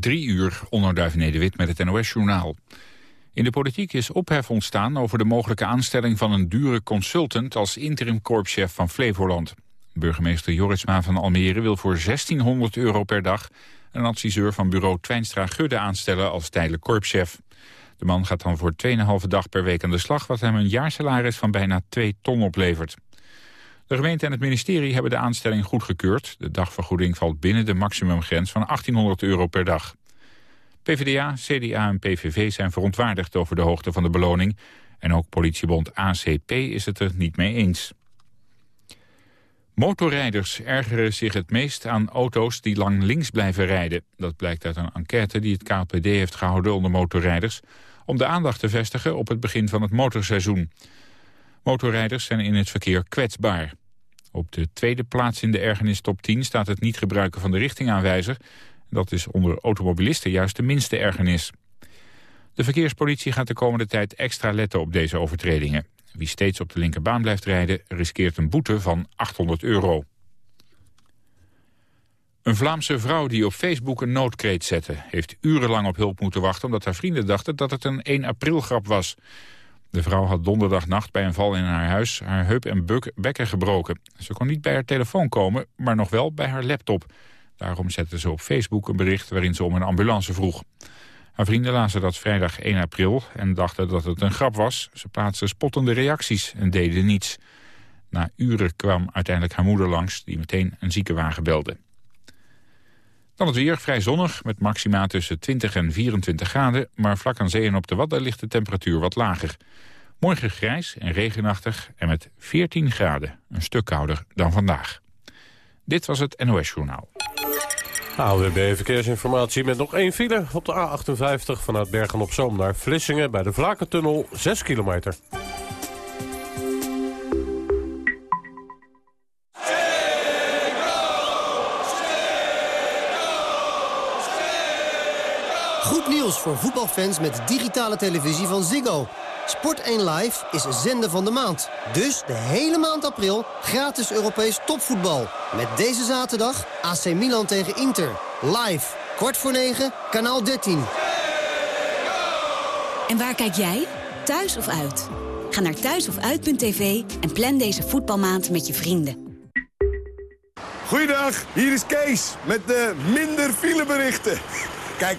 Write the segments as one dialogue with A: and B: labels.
A: Drie uur, onderduif Nederwit met het NOS-journaal. In de politiek is ophef ontstaan over de mogelijke aanstelling van een dure consultant als interim korpschef van Flevoland. Burgemeester Joritsma van Almere wil voor 1600 euro per dag een adviseur van bureau Twijnstra-Gudde aanstellen als tijdelijk korpschef. De man gaat dan voor 2,5 dag per week aan de slag, wat hem een jaarsalaris van bijna 2 ton oplevert. De gemeente en het ministerie hebben de aanstelling goedgekeurd. De dagvergoeding valt binnen de maximumgrens van 1800 euro per dag. PvdA, CDA en PVV zijn verontwaardigd over de hoogte van de beloning. En ook politiebond ACP is het er niet mee eens. Motorrijders ergeren zich het meest aan auto's die lang links blijven rijden. Dat blijkt uit een enquête die het KPD heeft gehouden onder motorrijders... om de aandacht te vestigen op het begin van het motorseizoen. Motorrijders zijn in het verkeer kwetsbaar. Op de tweede plaats in de ergernis top 10 staat het niet gebruiken van de richtingaanwijzer. Dat is onder automobilisten juist de minste ergernis. De verkeerspolitie gaat de komende tijd extra letten op deze overtredingen. Wie steeds op de linkerbaan blijft rijden riskeert een boete van 800 euro. Een Vlaamse vrouw die op Facebook een noodkreet zette... heeft urenlang op hulp moeten wachten omdat haar vrienden dachten dat het een 1 april grap was. De vrouw had donderdagnacht bij een val in haar huis haar heup en buk bekken gebroken. Ze kon niet bij haar telefoon komen, maar nog wel bij haar laptop. Daarom zette ze op Facebook een bericht waarin ze om een ambulance vroeg. Haar vrienden lazen dat vrijdag 1 april en dachten dat het een grap was. Ze plaatsten spottende reacties en deden niets. Na uren kwam uiteindelijk haar moeder langs, die meteen een ziekenwagen belde. Dan het weer, vrij zonnig, met maxima tussen 20 en 24 graden... maar vlak aan zee en op de Wadden ligt de temperatuur wat lager. Morgen grijs en regenachtig en met 14 graden. Een stuk kouder dan vandaag. Dit was het NOS Journaal.
B: AWB Verkeersinformatie met nog één file op de A58 vanuit Bergen-op-Zoom naar Vlissingen bij de Vlakentunnel 6 kilometer.
C: Voor voetbalfans met digitale televisie van Ziggo. Sport 1 Live is zender van de maand. Dus de hele maand april gratis Europees topvoetbal. Met deze zaterdag AC Milan tegen Inter. Live, kwart voor 9, kanaal 13.
D: En waar kijk jij? Thuis of uit? Ga naar thuisofuit.tv en plan deze voetbalmaand met je vrienden.
E: Goeiedag, hier is Kees met de minder fileberichten. Kijk,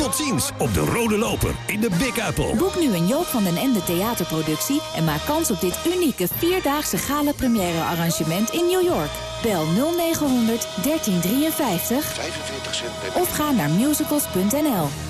F: Tot ziens op de Rode Loper in de Big Apple.
G: Boek nu een Joop van den Ende theaterproductie... en maak kans op dit unieke vierdaagse gala première arrangement in New York. Bel 0900 1353
H: 45 cent
G: of ga naar musicals.nl.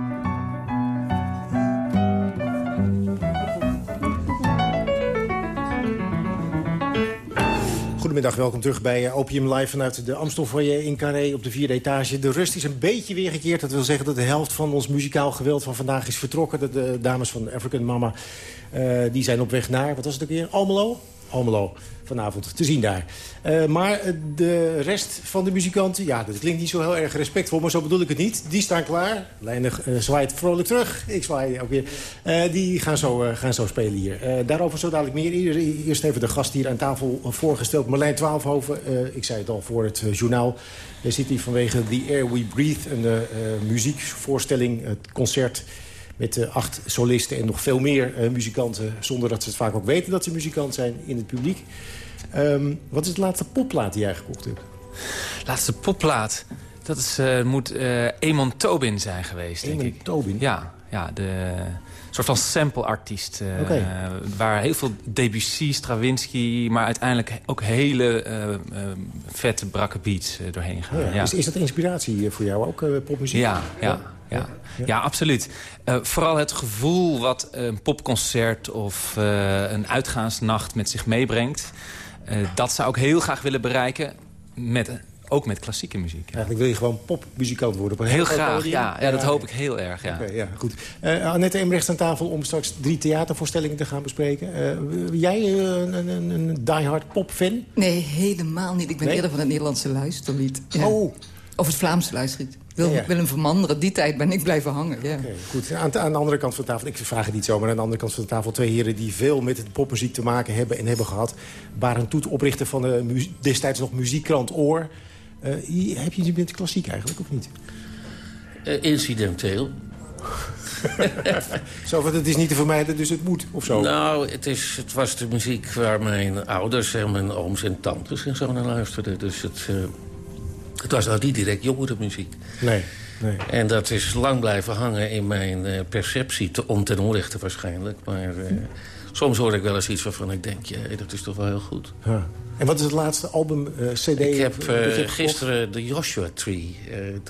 I: Goedemiddag, welkom terug bij eh, Opium Live vanuit de Amstelfoyer in Carré op de vierde etage. De rust is een beetje weergekeerd. Dat wil zeggen dat de helft van ons muzikaal geweld van vandaag is vertrokken. De, dames van African Mama uh, die zijn op weg naar, wat was het ook weer, Almelo? Almelo. Vanavond te zien daar. Uh, maar de rest van de muzikanten, ja, dat klinkt niet zo heel erg respectvol... maar zo bedoel ik het niet. Die staan klaar. Leinig uh, zwaait vrolijk terug. Ik zwaai ook weer. Die gaan zo, gaan zo spelen hier. daarover zo dadelijk meer. Eerst even de gast hier aan tafel voorgesteld. Marlijn Twaalfhoven, ik zei het al voor het journaal. Hij zit hier vanwege The Air We Breathe, een muziekvoorstelling, het concert met uh, acht solisten en nog veel meer uh, muzikanten... zonder dat ze het vaak ook weten dat ze muzikant zijn in het publiek. Um, wat is de laatste popplaat die jij gekocht hebt?
J: Laatste popplaat? Dat is, uh, moet Emon Tobin zijn geweest, denk ik.
I: Tobin?
J: Ja, ja de soort van sample-artiest. Okay. waar heel veel Debussy, Stravinsky... maar uiteindelijk ook hele vette, brakke beats doorheen gaan.
I: Ja,
J: ja.
I: Is, is, dat inspiratie voor jou ook, popmuziek?
J: ja. ja ja. Ja. absoluut. Uh, vooral het gevoel wat een popconcert of uh, een uitgaansnacht met zich meebrengt... Uh, dat zou ik heel graag willen bereiken, met, ook met klassieke muziek.
I: Eigenlijk wil je gewoon popmuzikant worden? Op een
J: heel graag, ja, ja. Dat hoop ik heel erg, ja.
I: Okay, ja goed. Annette Emrechts aan tafel om straks drie theatervoorstellingen te gaan bespreken. jij een, een, een diehard popfan?
K: Nee, helemaal niet. Ik ben nee? eerder van het Nederlandse luisterlied.
I: Ja. Oh.
K: Of het Vlaamse luisterlied. Wil, ja, Willem van Die tijd ben ik blijven hangen. Ja. Okay,
I: goed. Aan, aan, de andere kant van de tafel, ik vraag het niet zo... maar aan de andere kant van de tafel twee heren... die veel met het popmuziek te maken hebben en hebben gehad. Barend Toet, oprichter van de destijds nog muziekkrant Oor. Uh, heb je met klassiek eigenlijk, of niet?
L: Uh, incidenteel.
I: zo, want het is niet te vermijden, dus het moet, of zo?
L: Nou, het, is, het was de muziek waar mijn ouders en mijn ooms en tantes en zo naar luisterden. Dus het... Uh, het was nou niet direct jongerenmuziek.
I: Nee, nee.
L: En dat is lang blijven hangen in mijn uh, perceptie. Te, om ten onrechte waarschijnlijk. Maar uh, soms hoor ik wel eens iets waarvan ik denk... Ja, dat is toch wel heel goed.
I: Ja. En wat is het laatste album, uh, cd?
L: Ik heb gisteren de Joshua Tree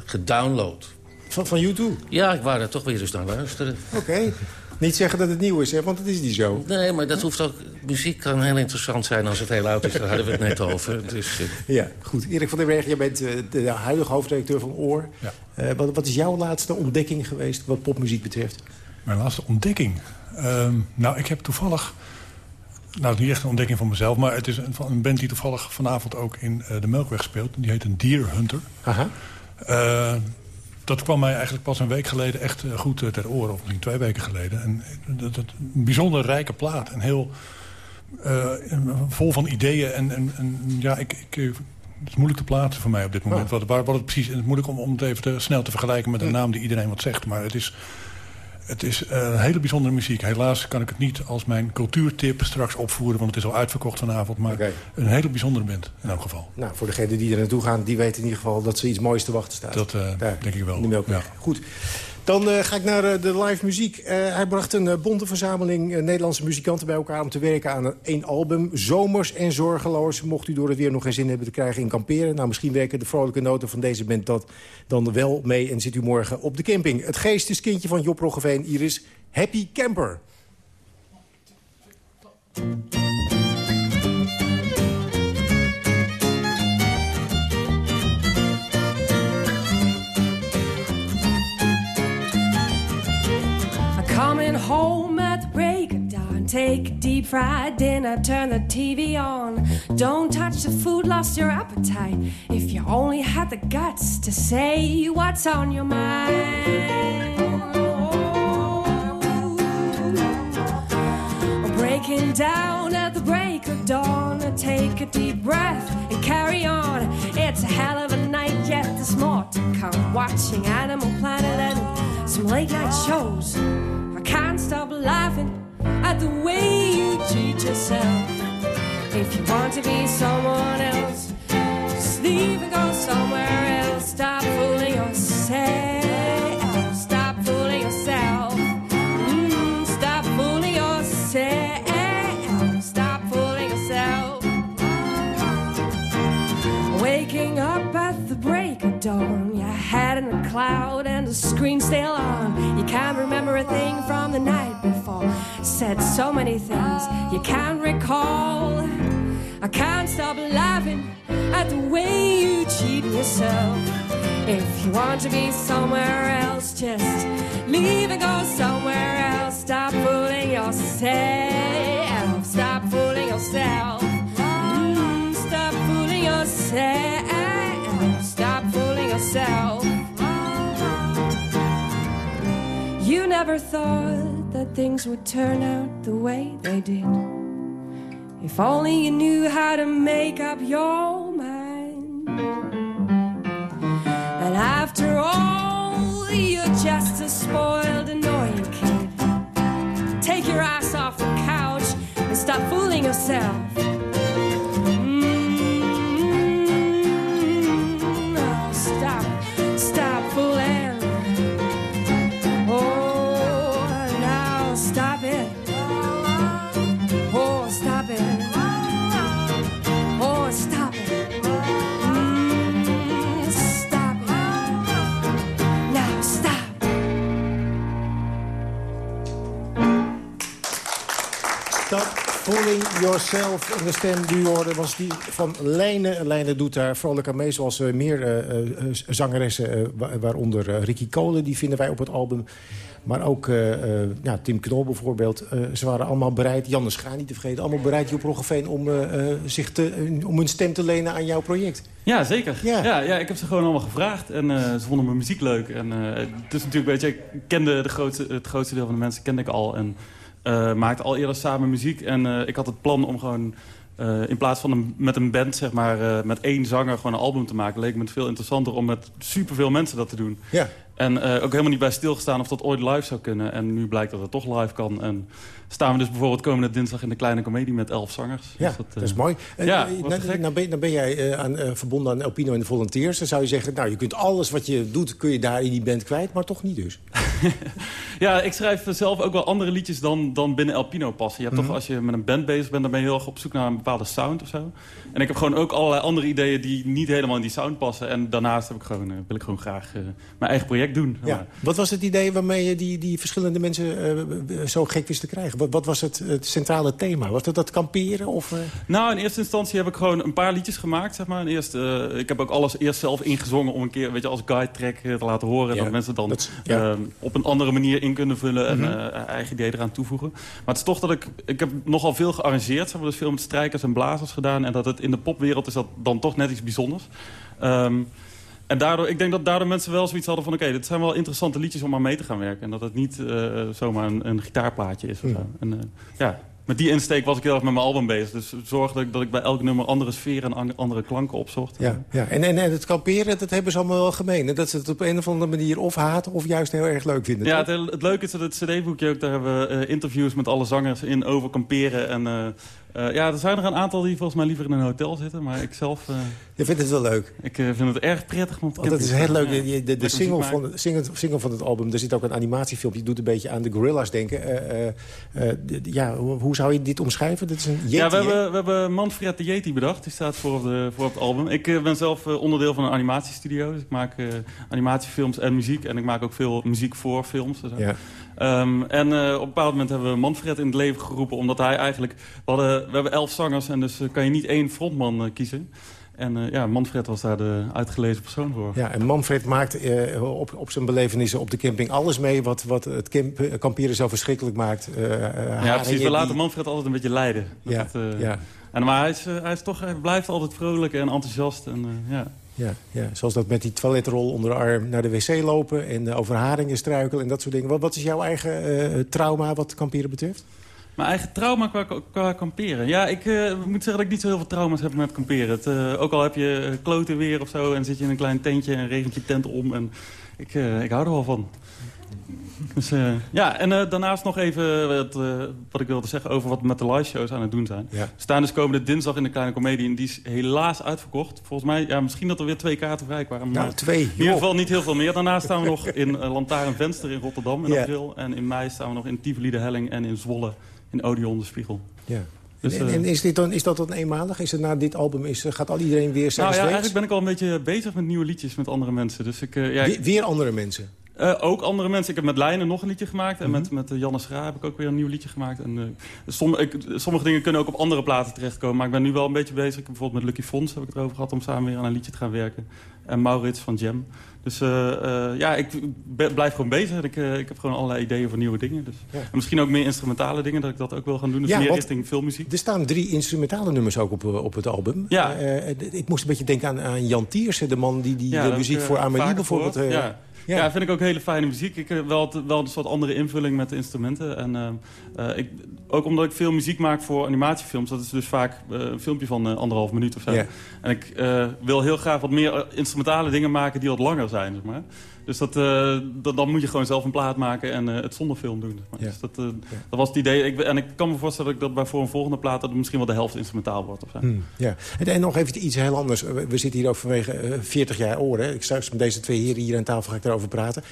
L: gedownload.
I: Van, van YouTube?
L: Ja, ik wou er toch weer eens naar luisteren.
I: Oké. Niet zeggen dat het nieuw is, hè? want het is niet zo.
L: Nee, maar dat hoeft ook... Muziek kan heel interessant zijn als het heel oud is. Daar hadden we het net over. Dus, uh...
I: Ja, goed. Erik van der Berg, jij bent uh, de huidige hoofdredacteur van Oor. Ja. Uh, wat, wat, is jouw laatste ontdekking geweest wat popmuziek betreft?
M: Mijn laatste ontdekking? Ehm, nou, ik heb toevallig... Nou, het is niet echt een ontdekking van mezelf... maar het is een, een band die toevallig vanavond ook in de Melkweg speelt. Die heet een Deer Hunter.
I: Aha
M: dat kwam mij eigenlijk pas een week geleden echt eh, goed eh, ter oren. Of misschien twee weken geleden. En eh, dat, dat een bijzonder rijke plaat. En heel uh, vol van ideeën. En, en, en ja, ik, ik, het is moeilijk te plaatsen voor mij op dit moment. Wat, wat, het precies, het is moeilijk om, om het even te, snel te vergelijken met een naam die iedereen wat zegt. Maar het is het is uh, hele bijzondere muziek. Helaas kan ik het niet als mijn cultuurtip straks opvoeren... want het is al uitverkocht vanavond. Maar een hele bijzondere band in elk geval.
I: Nou, voor degenen die er naartoe gaan... die weten in ieder geval dat ze iets moois te wachten staat.
M: Dat uh, denk ik wel.
I: Ja. Goed. Dan uh, ga ik naar uh, de live muziek. Uh, hij bracht een bonte verzameling Nederlandse muzikanten bij elkaar... om te werken aan één album. Zomers en zorgeloos. Mocht u door het weer nog geen zin hebben te krijgen in kamperen. Nou, misschien werken de vrolijke noten van deze band dat dan wel mee... en zit u morgen op de camping. Het geesteskindje van Job Roggeveen, Iris. Happy Camper.
N: Home at the break of dawn. Take a deep fried dinner, turn the TV on. Don't touch the food, lost your appetite. If you only had the guts to say what's on your mind. Breaking down at the break of dawn. Take a deep breath and carry on. It's a hell of a night, yet there's more to come. Watching Animal Planet and some late night shows I can't stop laughing at the way you treat yourself. If you want to be someone else, just leave and go somewhere else. Stop fooling yourself. Stop fooling yourself. Mm, stop fooling yourself. Stop fooling yourself. Waking up at the break of dawn, your head in a cloud the screen still on. You can't remember a thing from the night before. Said so many things you can't recall. I can't stop laughing at the way you cheat yourself. If you want to be somewhere else, just leave and go somewhere else. Stop fooling yourself. Stop fooling yourself. Mm, stop fooling yourself. Stop fooling yourself. Never thought that things would turn out the way they did. If only you knew how to make up your mind. And after all, you're just a spoiled, annoying kid. Take your ass off the couch and stop fooling yourself. Fooling
I: Yourself. En de stem die u hoorde was die van Lijne. Lijne doet daar vrolijk aan mee, zoals eh, meer eh, eh, zangeressen... wa- waaronder Ricky Cole, die vinden wij op het album. Maar ook ja, Tim Knol bijvoorbeeld. Ze waren allemaal bereid, Jan de Schaan niet te vergeten... allemaal bereid, Joep Roggeveen, om, zich te, om hun stem te lenen aan jouw project.
O: Ja, zeker. Ja. Ja, ik heb ze gewoon allemaal gevraagd. En ze vonden mijn muziek leuk. En het is natuurlijk, weet je, ik kende de grootste, het grootste deel van de mensen kende ik al. En eh, maakte al eerder samen muziek. En eh, ik had het plan om gewoon... eh, in plaats van een, met een band, zeg maar, met één zanger gewoon een album te maken... leek me het veel interessanter om met superveel mensen dat te doen.
I: Ja.
O: En ook helemaal niet bij stilgestaan of dat ooit live zou kunnen. En nu blijkt dat het toch live kan. En staan we dus bijvoorbeeld komende dinsdag in de Kleine Comedie met elf zangers.
I: Ja,
O: Dus
I: dat,
O: eh,
I: is mooi. En,
O: ja,
I: nou, nou ben, nou ben jij aan, verbonden aan Alpino en de Volunteers. Dan zou je zeggen, nou, je kunt alles wat je doet... kun je daar in die band kwijt, maar toch niet dus.
O: Ja, ik schrijf zelf ook wel andere liedjes dan, dan binnen Alpino passen. Je hebt
I: Mhm.
O: toch, als je met een band bezig bent, dan ben je heel erg op zoek naar een bepaalde sound of zo. En ik heb gewoon ook allerlei andere ideeën die niet helemaal in die sound passen. En daarnaast heb ik gewoon, eh, wil ik gewoon graag eh, mijn eigen project doen.
I: Ja. Wat was het idee waarmee je die, die verschillende mensen eh, zo gek wist te krijgen? Wat, wat was het, het centrale thema? Was dat dat kamperen? Of?
O: Nou, in eerste instantie heb ik gewoon een paar liedjes gemaakt, zeg maar. En eerst, ik heb ook alles eerst zelf ingezongen om een keer, weet je, als guide track te laten horen.
I: Ja,
O: Dat mensen dan
I: ja.
O: eh, op een andere manier in kunnen vullen en
I: Mhm.
O: eh, eigen ideeën eraan toevoegen. Maar het is toch dat ik, ik heb nogal veel gearrangeerd, zeg maar, dus veel met strijkers en blazers gedaan. En dat het in de popwereld is dat dan toch net iets bijzonders. Ehm, en daardoor, ik denk dat daardoor mensen wel zoiets hadden van... oké, dit zijn wel interessante liedjes om aan mee te gaan werken. En dat het niet eh, zomaar een, een gitaarplaatje is. Of zo. En, eh, ja, met die insteek was ik heel erg met mijn album bezig. Dus zorgde ik dat ik bij elk nummer andere sferen en an- andere klanken opzocht.
I: Ja, ja. En, en, en het kamperen, dat hebben ze allemaal wel gemeen. Dat ze het op een of andere manier of haten of juist heel erg leuk vinden.
O: Ja, het leuke is dat het cd-boekje ook... daar hebben we eh, interviews met alle zangers in over kamperen. En eh, eh, ja, er zijn er een aantal die volgens mij liever in een hotel zitten. Maar ik zelf... eh,
I: Je vindt het wel leuk?
O: Ik eh, vind het erg prettig om
I: Want dat is heel leuk.
O: Ja.
I: De, de, single, van, single, single van het album, er zit ook een animatiefilmpje. Die doet een beetje aan de Gorillas denken. Ja, hoe hoe zou je dit omschrijven? Dit is een Yeti,
O: ja, we hebben, we hebben Manfred de Yeti bedacht. Die staat voor op, de, voor op het album. Ik ben zelf onderdeel van een animatiestudio. Dus ik maak animatiefilms en muziek. En ik maak ook veel muziek voor films.
I: Ja.
O: Ehm, en eh, op een bepaald moment hebben we Manfred in het leven geroepen. Omdat hij eigenlijk... We, hadden, we hebben elf zangers en dus eh, kan je niet één frontman eh, kiezen. En ja, Manfred was daar de uitgelezen persoon voor.
I: Ja, en Manfred maakt op, op zijn belevenissen op de camping alles mee... wat, wat het camp, kamperen zo verschrikkelijk maakt.
O: Ja, precies. We
I: die-
O: laten Manfred altijd een beetje leiden. Dat
I: Ja,
O: het,
I: ja.
O: En, maar hij, is, hij, is toch, hij blijft altijd vrolijk en enthousiast. En, ja.
I: Ja, ja, zoals dat met die toiletrol onder de arm naar de wc lopen... en eh, over haringen struikelen en dat soort dingen. Wat, wat is jouw eigen eh, trauma wat kamperen betreft?
O: Mijn eigen trauma qua, kamperen. Ja, ik eh, moet zeggen dat ik niet zo heel veel trauma's heb met kamperen. Het, ook al heb je kloten weer of zo en zit je in een klein tentje en regent je tent om. En ik, ik hou er wel van. Dus, eh, ja, en eh, daarnaast nog even wat, eh, wat ik wilde zeggen over wat we met de live shows aan het doen zijn.
I: Ja.
O: We staan dus komende dinsdag in de Kleine Comedie en die is helaas uitverkocht. Volgens mij, ja, misschien dat er weer twee kaarten vrij kwamen.
I: Nou, twee,
O: In ieder geval niet heel veel meer. Daarnaast staan we nog in uh, Lantaarn Venster in Rotterdam in april. En in mei staan we nog in Tivoli de Helling en in Zwolle in Odeon de Spiegel.
I: Ja.
O: Dus,
I: en en is, dit dan, is dat dan eenmalig? Is het na dit album, is, gaat al iedereen weer zijn
O: nou ja, eigenlijk ben ik al een beetje bezig met nieuwe liedjes met andere mensen. Dus ik, ja,
I: Weer, weer andere mensen?
O: Eh, Uh, ook andere mensen. Ik heb met Lijnen nog een liedje gemaakt. En
I: Mhm.
O: met, met uh, Janne Schra heb ik ook weer een nieuw liedje gemaakt. En, uh, som, ik, sommige dingen kunnen ook op andere platen terechtkomen. Maar ik ben nu wel een beetje bezig. Ik heb bijvoorbeeld met Lucky Fons heb ik het erover gehad... om samen weer aan een liedje te gaan werken. En Maurits van Jam. Dus ja, ik blijf gewoon bezig. Ik, ik heb gewoon allerlei ideeën voor nieuwe dingen. Dus.
I: Ja.
O: En misschien ook meer instrumentale dingen, dat ik dat ook wel gaan doen. Dus
I: Ja,
O: meer richting filmmuziek.
I: Er staan drie instrumentale nummers ook op, op het album.
O: Ja.
I: Eh, ik moest een beetje denken aan, aan Jan Tiersen, de man die, die
O: Ja,
I: de muziek voor
O: eh,
I: Amelie bijvoorbeeld...
O: gehoord.
I: Eh,
O: ja. Vind ik ook hele fijne muziek. Ik heb wel, wel een soort andere invulling met de instrumenten. En, uh, uh, ik, ook omdat ik veel muziek maak voor animatiefilms. Dat is dus vaak uh, een filmpje van anderhalf minuut of zo. En ik wil heel graag wat meer instrumentale dingen maken die wat langer zijn. Zeg maar. Dus dat, dat, dan moet je gewoon zelf een plaat maken en het zonder film doen. Zeg maar.
I: Ja.
O: Dus dat, dat was het idee. Ik, en ik kan me voorstellen dat ik dat bij voor een volgende plaat... dat het misschien wel de helft instrumentaal wordt. Of zo.
I: Hmm. En, en nog even iets heel anders. We, zitten hier ook vanwege 40 jaar oren. Ik straks met deze twee heren hier aan tafel ga ik daarover praten.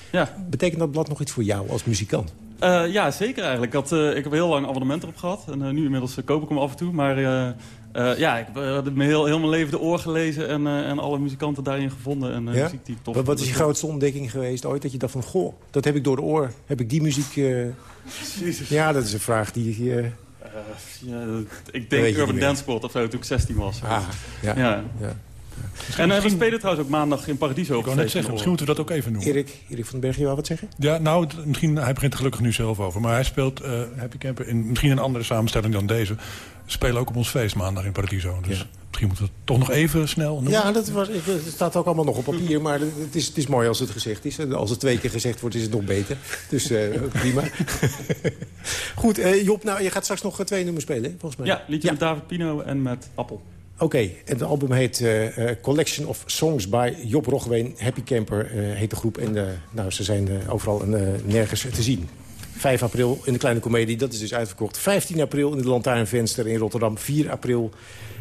I: Betekent dat blad nog iets voor jou als muzikant?
O: Uh, ja, zeker eigenlijk. Ik, had, uh, ik heb heel lang abonnement erop gehad. En uh, nu inmiddels koop ik hem af en toe. Maar ja, ik heb me heel, heel mijn leven de oor gelezen... en, en alle muzikanten daarin gevonden. En
I: ja?
O: muziek die ik tof
I: wat, wat is je grootste ontdekking geweest ooit? Dat je dacht van, goh, dat heb ik door de oor. Heb ik die muziek... Ja, dat is een vraag die...
O: ja, ik denk Urban Dance Squad of zo, toen ik 16 was.
I: Ah, ja.
O: ja.
I: ja.
O: En uh, we spelen trouwens ook maandag in Paradiso.
M: Ik wou net zeggen, misschien moeten we dat ook even noemen.
I: Erik, Erik van den Berg, je wou wat zeggen?
M: Ja, nou, het, misschien, hij begint er gelukkig nu zelf over. Maar hij speelt uh, Happy Camper in misschien een andere samenstelling dan deze. Spelen ook op ons feest maandag in Paradiso. Dus
I: ja.
M: misschien moeten we het toch nog even snel noemen.
I: Ja, dat was, het staat ook allemaal nog op papier. Maar het is, het is mooi als het gezegd is. Als het twee keer gezegd wordt, is het nog beter. Dus uh, prima. Goed, uh, Job, nou, je gaat straks nog twee nummers spelen, volgens mij.
O: Ja, liedje ja. met David Pino en met Appel.
I: Oké, okay, het album heet uh, uh, Collection of Songs by Job Roggeween. Happy Camper uh, heet de groep. En nou, ze zijn overal en nergens te zien. 5 april in de Kleine Comedie, dat is dus uitverkocht. 15 april in de Lantaarnvenster in Rotterdam. 4 april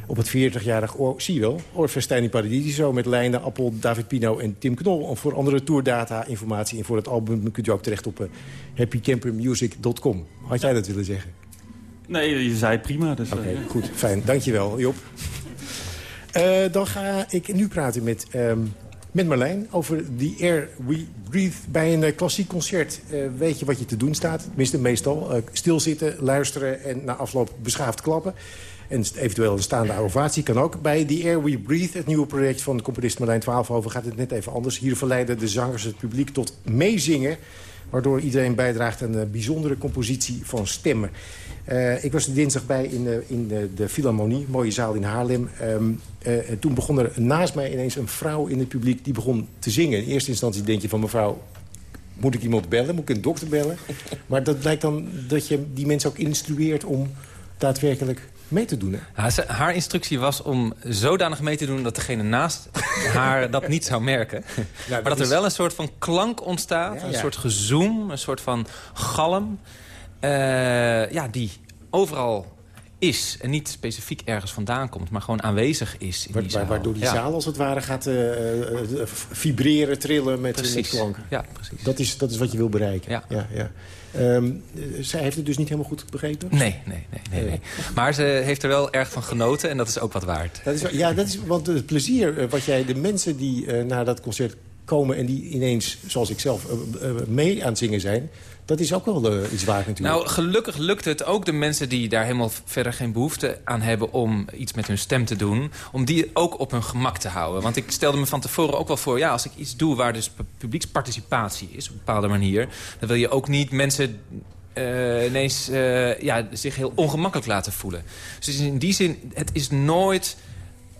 I: op het 40-jarig oor, zie je wel, Oorfestijn in Paradiso... met Leijnen, Appel, David Pino en Tim Knol. En voor andere tourdata, informatie en voor het album... kunt u ook terecht op happycampermusic.com. Had jij dat willen zeggen?
O: Nee, je zei prima. Dus,
I: Oké, okay, ja. goed, fijn. Dankjewel, Job. Uh, dan ga ik nu praten met, um, met Marlijn over The Air We Breathe. Bij een uh, klassiek concert uh, weet je wat je te doen staat. Tenminste, meestal. stilzitten, luisteren en na afloop beschaafd klappen. En eventueel een staande ovatie kan ook. Bij The Air We Breathe, het nieuwe project van de componist Marlijn Twaalfhoven... gaat het net even anders. Hier verleiden de zangers het publiek tot meezingen... waardoor iedereen bijdraagt aan een bijzondere compositie van stemmen. Uh, ik was er dinsdag bij in, de, in de, de Philharmonie, mooie zaal in Haarlem. Um, uh, toen begon er naast mij ineens een vrouw in het publiek die begon te zingen. In eerste instantie denk je van mevrouw, moet ik iemand bellen? Moet ik een dokter bellen? Maar dat blijkt dan dat je die mensen ook instrueert om daadwerkelijk mee te doen. Hè?
J: Ze, haar instructie was om zodanig mee te doen dat degene naast haar dat niet zou merken. Ja, maar dat, is... er wel een soort van klank ontstaat, ja, een soort gezoem, een soort van galm. Uh, ja, die overal is en niet specifiek ergens vandaan komt... maar gewoon aanwezig is in die zaal.
I: Waardoor die zaal als het ware gaat uh, vibreren, trillen met,
J: precies.
I: met klanken.
J: Ja, precies.
I: Dat is, dat is wat je wil bereiken.
J: Ja,
I: ja. Um, zij heeft het dus niet helemaal goed begrepen?
J: Nee, nee, nee. nee, nee. Maar ze heeft er wel erg van genoten en dat is ook wat waard.
I: Dat is, ja, dat is, want het plezier wat jij... de mensen die uh, naar dat concert komen en die ineens, zoals ik zelf, mee aan het zingen zijn... Dat is ook wel uh, iets waard natuurlijk.
J: Nou, gelukkig lukt het ook de mensen die daar helemaal verder geen behoefte aan hebben... om iets met hun stem te doen, om die ook op hun gemak te houden. Want ik stelde me van tevoren ook wel voor... ja, als ik iets doe waar dus publieksparticipatie is op een bepaalde manier... dan wil je ook niet mensen uh, ineens uh, ja, zich heel ongemakkelijk laten voelen. Dus in die zin, het is nooit...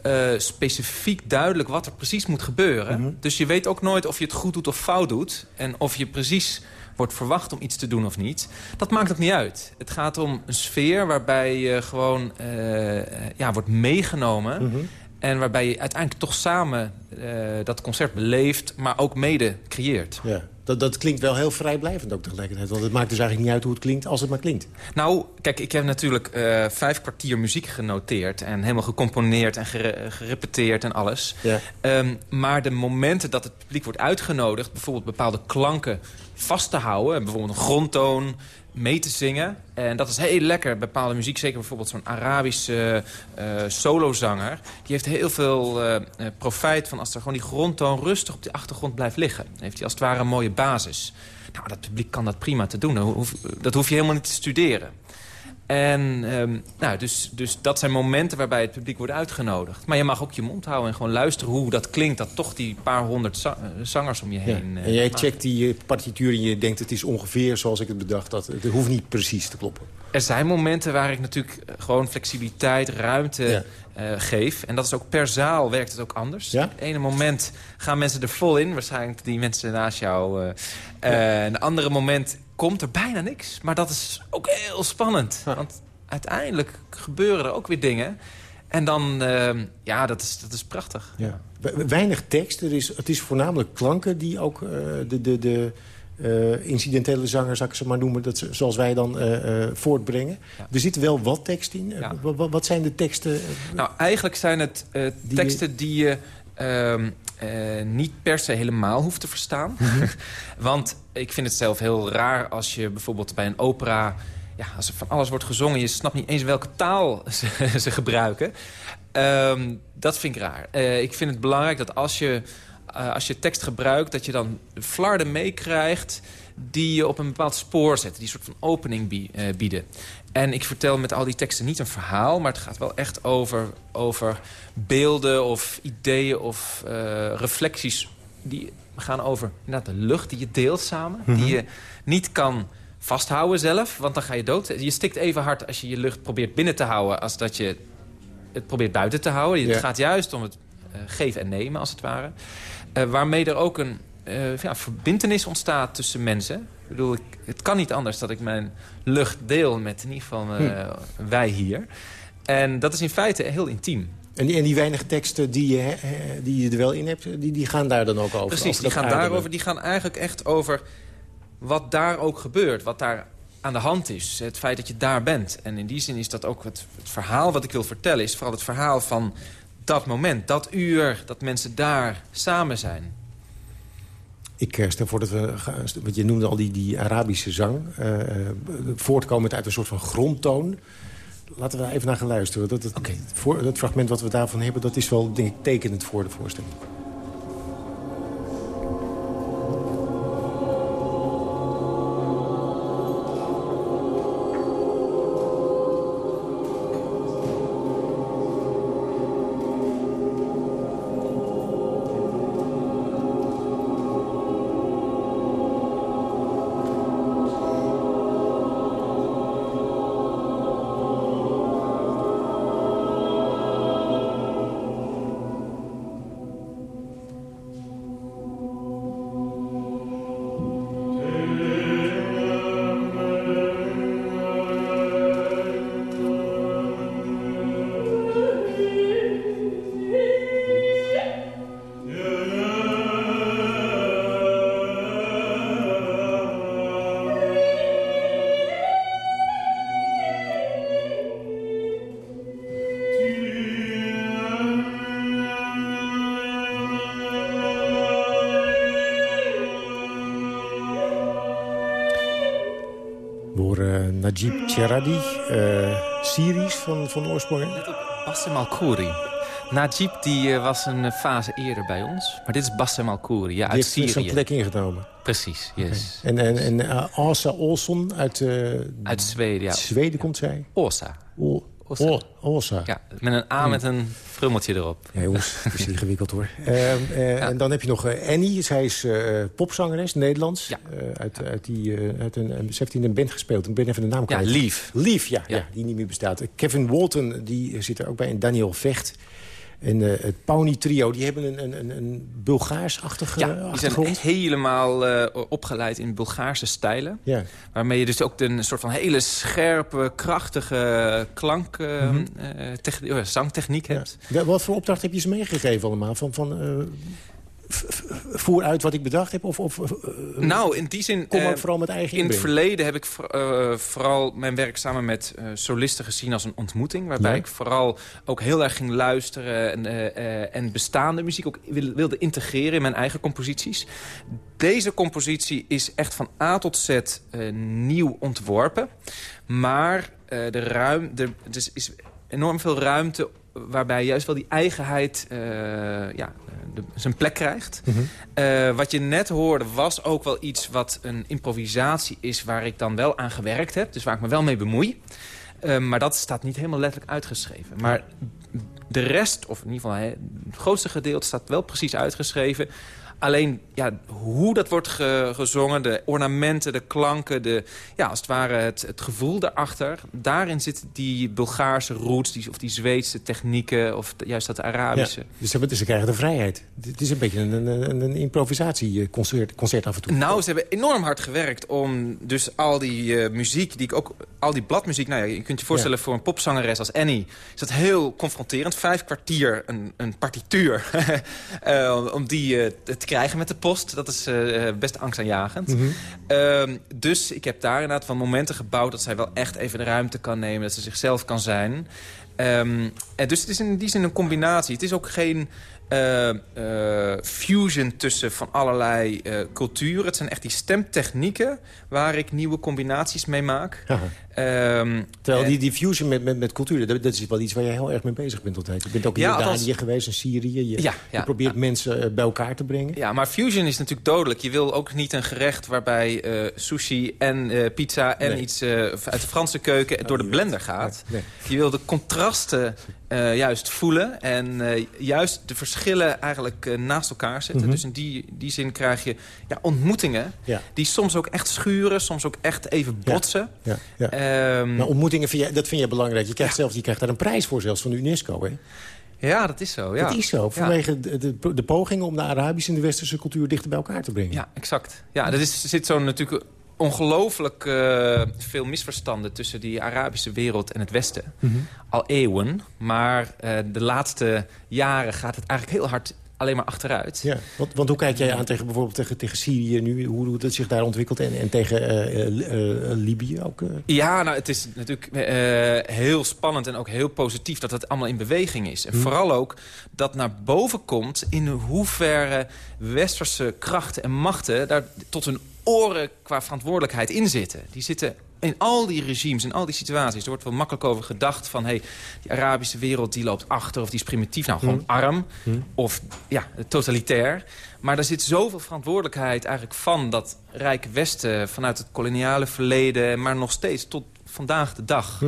J: Uh, specifiek duidelijk wat er precies moet gebeuren. Mm -hmm. Dus je weet ook nooit of je het goed doet of fout doet. En of je precies wordt verwacht om iets te doen of niet. Dat maakt ook niet uit. Het gaat om een sfeer waarbij je gewoon uh, ja, wordt meegenomen... Mm -hmm. en waarbij je uiteindelijk toch samen uh, dat concert beleeft... maar ook mede creëert.
I: Ja. Dat, dat klinkt wel heel vrijblijvend ook tegelijkertijd. Want het maakt dus eigenlijk niet uit hoe het klinkt als het maar klinkt.
J: Nou, kijk, ik heb natuurlijk uh, vijf kwartier muziek genoteerd... en helemaal gecomponeerd en gere gerepeteerd en alles.
I: Ja.
J: Um, maar de momenten dat het publiek wordt uitgenodigd... bijvoorbeeld bepaalde klanken vast te houden... bijvoorbeeld een grondtoon mee te zingen. En dat is heel lekker. Bepaalde muziek, zeker bijvoorbeeld zo'n Arabische uh, solozanger... die heeft heel veel uh, profijt van als er gewoon die grondtoon rustig op de achtergrond blijft liggen. Dan heeft hij als het ware een mooie basis. Nou, dat publiek kan dat prima te doen. Dat hoef je helemaal niet te studeren. En um, nou, dus, dus dat zijn momenten waarbij het publiek wordt uitgenodigd. Maar je mag ook je mond houden en gewoon luisteren hoe dat klinkt... dat toch die paar honderd zangers om je heen...
I: Ja. En jij checkt die partituur en je denkt het is ongeveer zoals ik het bedacht. Dat, het hoeft niet precies te kloppen.
J: Er zijn momenten waar ik natuurlijk gewoon flexibiliteit, ruimte... Ja. Uh, geef. En dat is ook per zaal werkt het ook anders.
I: Ja?
J: Op het ene moment gaan mensen er vol in. Waarschijnlijk die mensen naast jou. Uh, uh, een andere moment komt er bijna niks. Maar dat is ook heel spannend. Want uiteindelijk gebeuren er ook weer dingen. En dan, ja, dat is, dat is prachtig.
I: Ja. Weinig tekst. Er is, het is voornamelijk klanken die ook de... de, de uh, incidentele zanger, zou ik ze maar noemen, dat, zoals wij dan uh, uh, voortbrengen. Ja. Er zit wel wat tekst in. Ja. Wat, zijn de teksten?
J: Nou, eigenlijk zijn het die teksten die je ehm, niet per se helemaal hoeft te verstaan. Mm -hmm. Want ik vind het zelf heel raar als je bijvoorbeeld bij een opera... Ja, als er van alles wordt gezongen, je snapt niet eens welke taal ze, ze gebruiken. Um, dat vind ik raar. ik vind het belangrijk dat als je uh, als je tekst gebruikt, dat je dan flarden meekrijgt die je op een bepaald spoor zetten. Die soort van opening bie uh, bieden. En ik vertel met al die teksten niet een verhaal... maar het gaat wel echt over, over beelden of ideeën of uh, reflecties... die gaan over inderdaad, de lucht die je deelt samen. Mm -hmm. Die je niet kan vasthouden zelf, want dan ga je dood. Je stikt even hard als je je lucht probeert binnen te houden... als dat je het probeert buiten te houden. Ja. Het gaat juist om het uh, geven en nemen, als het ware. Uh, waarmee er ook een uh, ja, verbintenis ontstaat tussen mensen. Ik bedoel, ik, het kan niet anders dat ik mijn lucht deel met in ieder geval uh, hm. wij hier. En dat is in feite heel intiem.
I: En die, en die weinige teksten die je, die je er wel in hebt, die, die gaan daar dan ook over?
J: Precies,
I: over
J: die gaan daarover. Die gaan eigenlijk echt over wat daar ook gebeurt. Wat daar aan de hand is. Het feit dat je daar bent. En in die zin is dat ook het, het verhaal wat ik wil vertellen. Is vooral het verhaal van dat moment, dat uur, dat mensen daar samen zijn.
I: Ik stel voor dat we, want je noemde al die, die Arabische zang... Uh, voortkomend uit een soort van grondtoon. Laten we daar even naar gaan luisteren. Dat, dat,
J: okay.
I: voor, dat fragment wat we daarvan hebben... dat is wel, denk ik, tekenend voor de voorstelling. Najib Cheradi, uh, Syrisch van, van oorsprong.
J: Bassem al-Khouri. Najib die, uh, was een fase eerder bij ons. Maar dit is Bassem al-Khouri, ja, uit Syrië.
I: Die heeft zijn plek ingenomen.
J: Precies, yes.
I: Okay. En, en, en Asa Olsson uit...
J: uit Zweden, ja.
I: Zweden komt zij?
J: Osa.
I: O Osa. O Osa.
J: Ja, met een A met een frummeltje erop.
I: Ja, jongens, het is ingewikkeld hoor. Uh, uh, ja. En dan heb je nog uh, Annie. Zij is popzangeres, Nederlands.
J: Ja.
I: uit, uit die, uit een, ze heeft in een band gespeeld. Ik ben even de naam kwijt.
J: Ja, Lief.
I: Lief, ja, ja. ja, die niet meer bestaat. Kevin Walton, die zit er ook bij. En Daniel Vecht. En uh, het Pawnee Trio, die hebben een, een, een Bulgaars-achtige
J: ja, die zijn helemaal uh, opgeleid in Bulgaarse stijlen.
I: Ja.
J: Waarmee je dus ook een soort van hele scherpe, krachtige klank, uh, mm -hmm. zangtechniek hebt.
I: Ja. Wat voor opdracht heb je ze meegegeven allemaal? Van, van, voer uit wat ik bedacht heb? Of, of,
J: nou, in die zin...
I: Kom ook vooral met eigen
J: In het verleden heb ik vooral mijn werk samen met solisten gezien als een ontmoeting. Waarbij
I: Ja.
J: ik vooral ook heel erg ging luisteren... en, eh, eh, en bestaande muziek ook wil- wilde integreren in mijn eigen composities. Deze compositie is echt van A tot Z eh, nieuw ontworpen. Maar eh, de ruim, de, is- is enorm veel ruimte waarbij juist wel die eigenheid eh, ja, de- zijn plek krijgt.
I: Mhm.
J: Eh, wat je net hoorde was ook wel iets wat een improvisatie is... waar ik dan wel aan gewerkt heb, dus waar ik me wel mee bemoei. Eh, maar dat staat niet helemaal letterlijk uitgeschreven. Maar de rest, of in ieder geval hè, het grootste gedeelte... staat wel precies uitgeschreven. Alleen ja, hoe dat wordt ge- gezongen, de ornamenten, de klanken... De, ja, als het ware het, het gevoel daarachter... daarin zitten die Bulgaarse roots die, of die Zweedse technieken... of de- juist dat Arabische.
I: Ja, dus, ze, krijgen de vrijheid. Het is een beetje een, een, een, improvisatieconcert concert af en toe.
J: Nou, ze hebben enorm hard gewerkt om dus al die eh, muziek, die ik ook, al die bladmuziek, nou ja, je kunt je voorstellen voor een popzangeres als Annie, is dat heel confronterend. Vijf kwartier een, een partituur eh, om die eh, te krijgen met de post, dat is eh, best angstaanjagend.
I: Mhm.
J: Ehm, dus ik heb daar inderdaad van momenten gebouwd dat zij wel echt even de ruimte kan nemen, dat ze zichzelf kan zijn. Ehm, en dus het is in die zin een combinatie. Het is ook geen eh, eh, fusion tussen van allerlei eh, culturen. Het zijn echt die stemtechnieken waar ik nieuwe combinaties mee maak. Ehm,
I: Terwijl die, fusion met, met, met cultuur, dat, dat is wel iets waar jij heel erg mee bezig bent altijd. Je bent ook in
J: Ja,
I: Jordanië
J: althans-
I: geweest, in Syrië. Je,
J: Ja,
I: je probeert mensen eh, bij elkaar te brengen.
J: Ja, maar fusion is natuurlijk dodelijk. Je wil ook niet een gerecht waarbij eh, sushi en eh, pizza... en
I: Nee.
J: iets uit de Franse keuken door de blender gaat.
I: Nee.
J: Je wil de contrasten juist voelen... en juist de verschillen eigenlijk naast elkaar zetten.
I: Mhm.
J: Dus in die, die zin krijg je ja, ontmoetingen...
I: Ja.
J: die soms ook echt schuren, soms ook echt even botsen.
I: Ja, ja. Maar ontmoetingen, vind jij, dat vind je belangrijk. Je krijgt, zelfs, je krijgt daar een prijs voor zelfs van de UNESCO. Hè?
J: ja, dat is zo. Ja.
I: Dat is zo,
J: Ja.
I: vanwege de, de, de pogingen om de Arabische en de Westerse cultuur dichter bij elkaar te brengen.
J: Ja, exact. Ja, er is, zit zo natuurlijk ongelooflijk eh, veel misverstanden tussen die Arabische wereld en het Westen.
I: Mhm.
J: Al eeuwen. Maar eh, de laatste jaren gaat het eigenlijk heel hard alleen maar achteruit.
I: Ja, want, want hoe kijk jij aan tegen bijvoorbeeld tegen, tegen Syrië nu, hoe, hoe dat zich daar ontwikkelt en, en tegen eh, eh, eh, Libië ook?
J: Ja, nou, het is natuurlijk heel spannend en ook heel positief dat het allemaal in beweging is. En
I: Hmm.
J: vooral ook dat naar boven komt in hoeverre westerse krachten en machten... daar tot hun oren qua verantwoordelijkheid in zitten. Die zitten in al die regimes, in al die situaties. Er wordt wel makkelijk over gedacht van... Hey, die Arabische wereld die loopt achter of die is primitief. Nou, gewoon
I: Hmm.
J: arm of ja, totalitair. Maar daar zit zoveel verantwoordelijkheid eigenlijk van... dat Rijke Westen vanuit het koloniale verleden... maar nog steeds tot vandaag de dag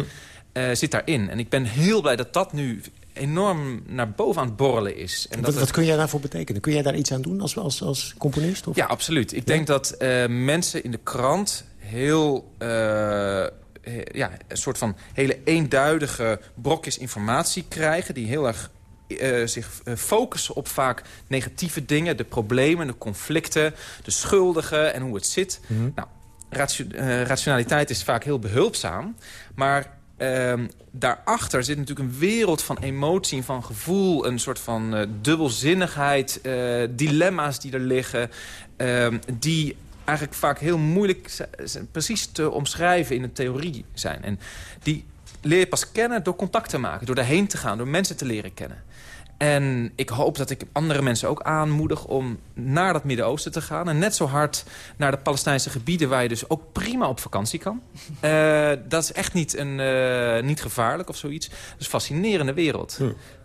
J: eh, zit daarin. En ik ben heel blij dat dat nu enorm naar boven aan het borrelen is. En dat
I: Wat, wat kun jij daarvoor betekenen? Kun jij daar iets aan doen als, als, als componist? Of?
J: ja, absoluut. Ik denk dat eh, mensen in de krant heel... eh, he- ja, een soort van hele eenduidige brokjes informatie krijgen... die heel erg eh, zich focussen op vaak negatieve dingen. De problemen, de conflicten, de schuldigen en hoe het zit. Nou, ratio- eh, rationaliteit is vaak heel behulpzaam. Maar ehm, daarachter zit natuurlijk een wereld van emotie van gevoel. Een soort van eh, dubbelzinnigheid, eh, dilemma's die er liggen. ehm, die eigenlijk vaak heel moeilijk precies te omschrijven in een theorie zijn. En die leer je pas kennen door contact te maken. Door daarheen te gaan, door mensen te leren kennen. En ik hoop dat ik andere mensen ook aanmoedig om naar dat Midden-Oosten te gaan. En net zo hard naar de Palestijnse gebieden waar je dus ook prima op vakantie kan. Eh, dat is echt niet, een, eh, niet gevaarlijk of zoiets. Het is een fascinerende wereld.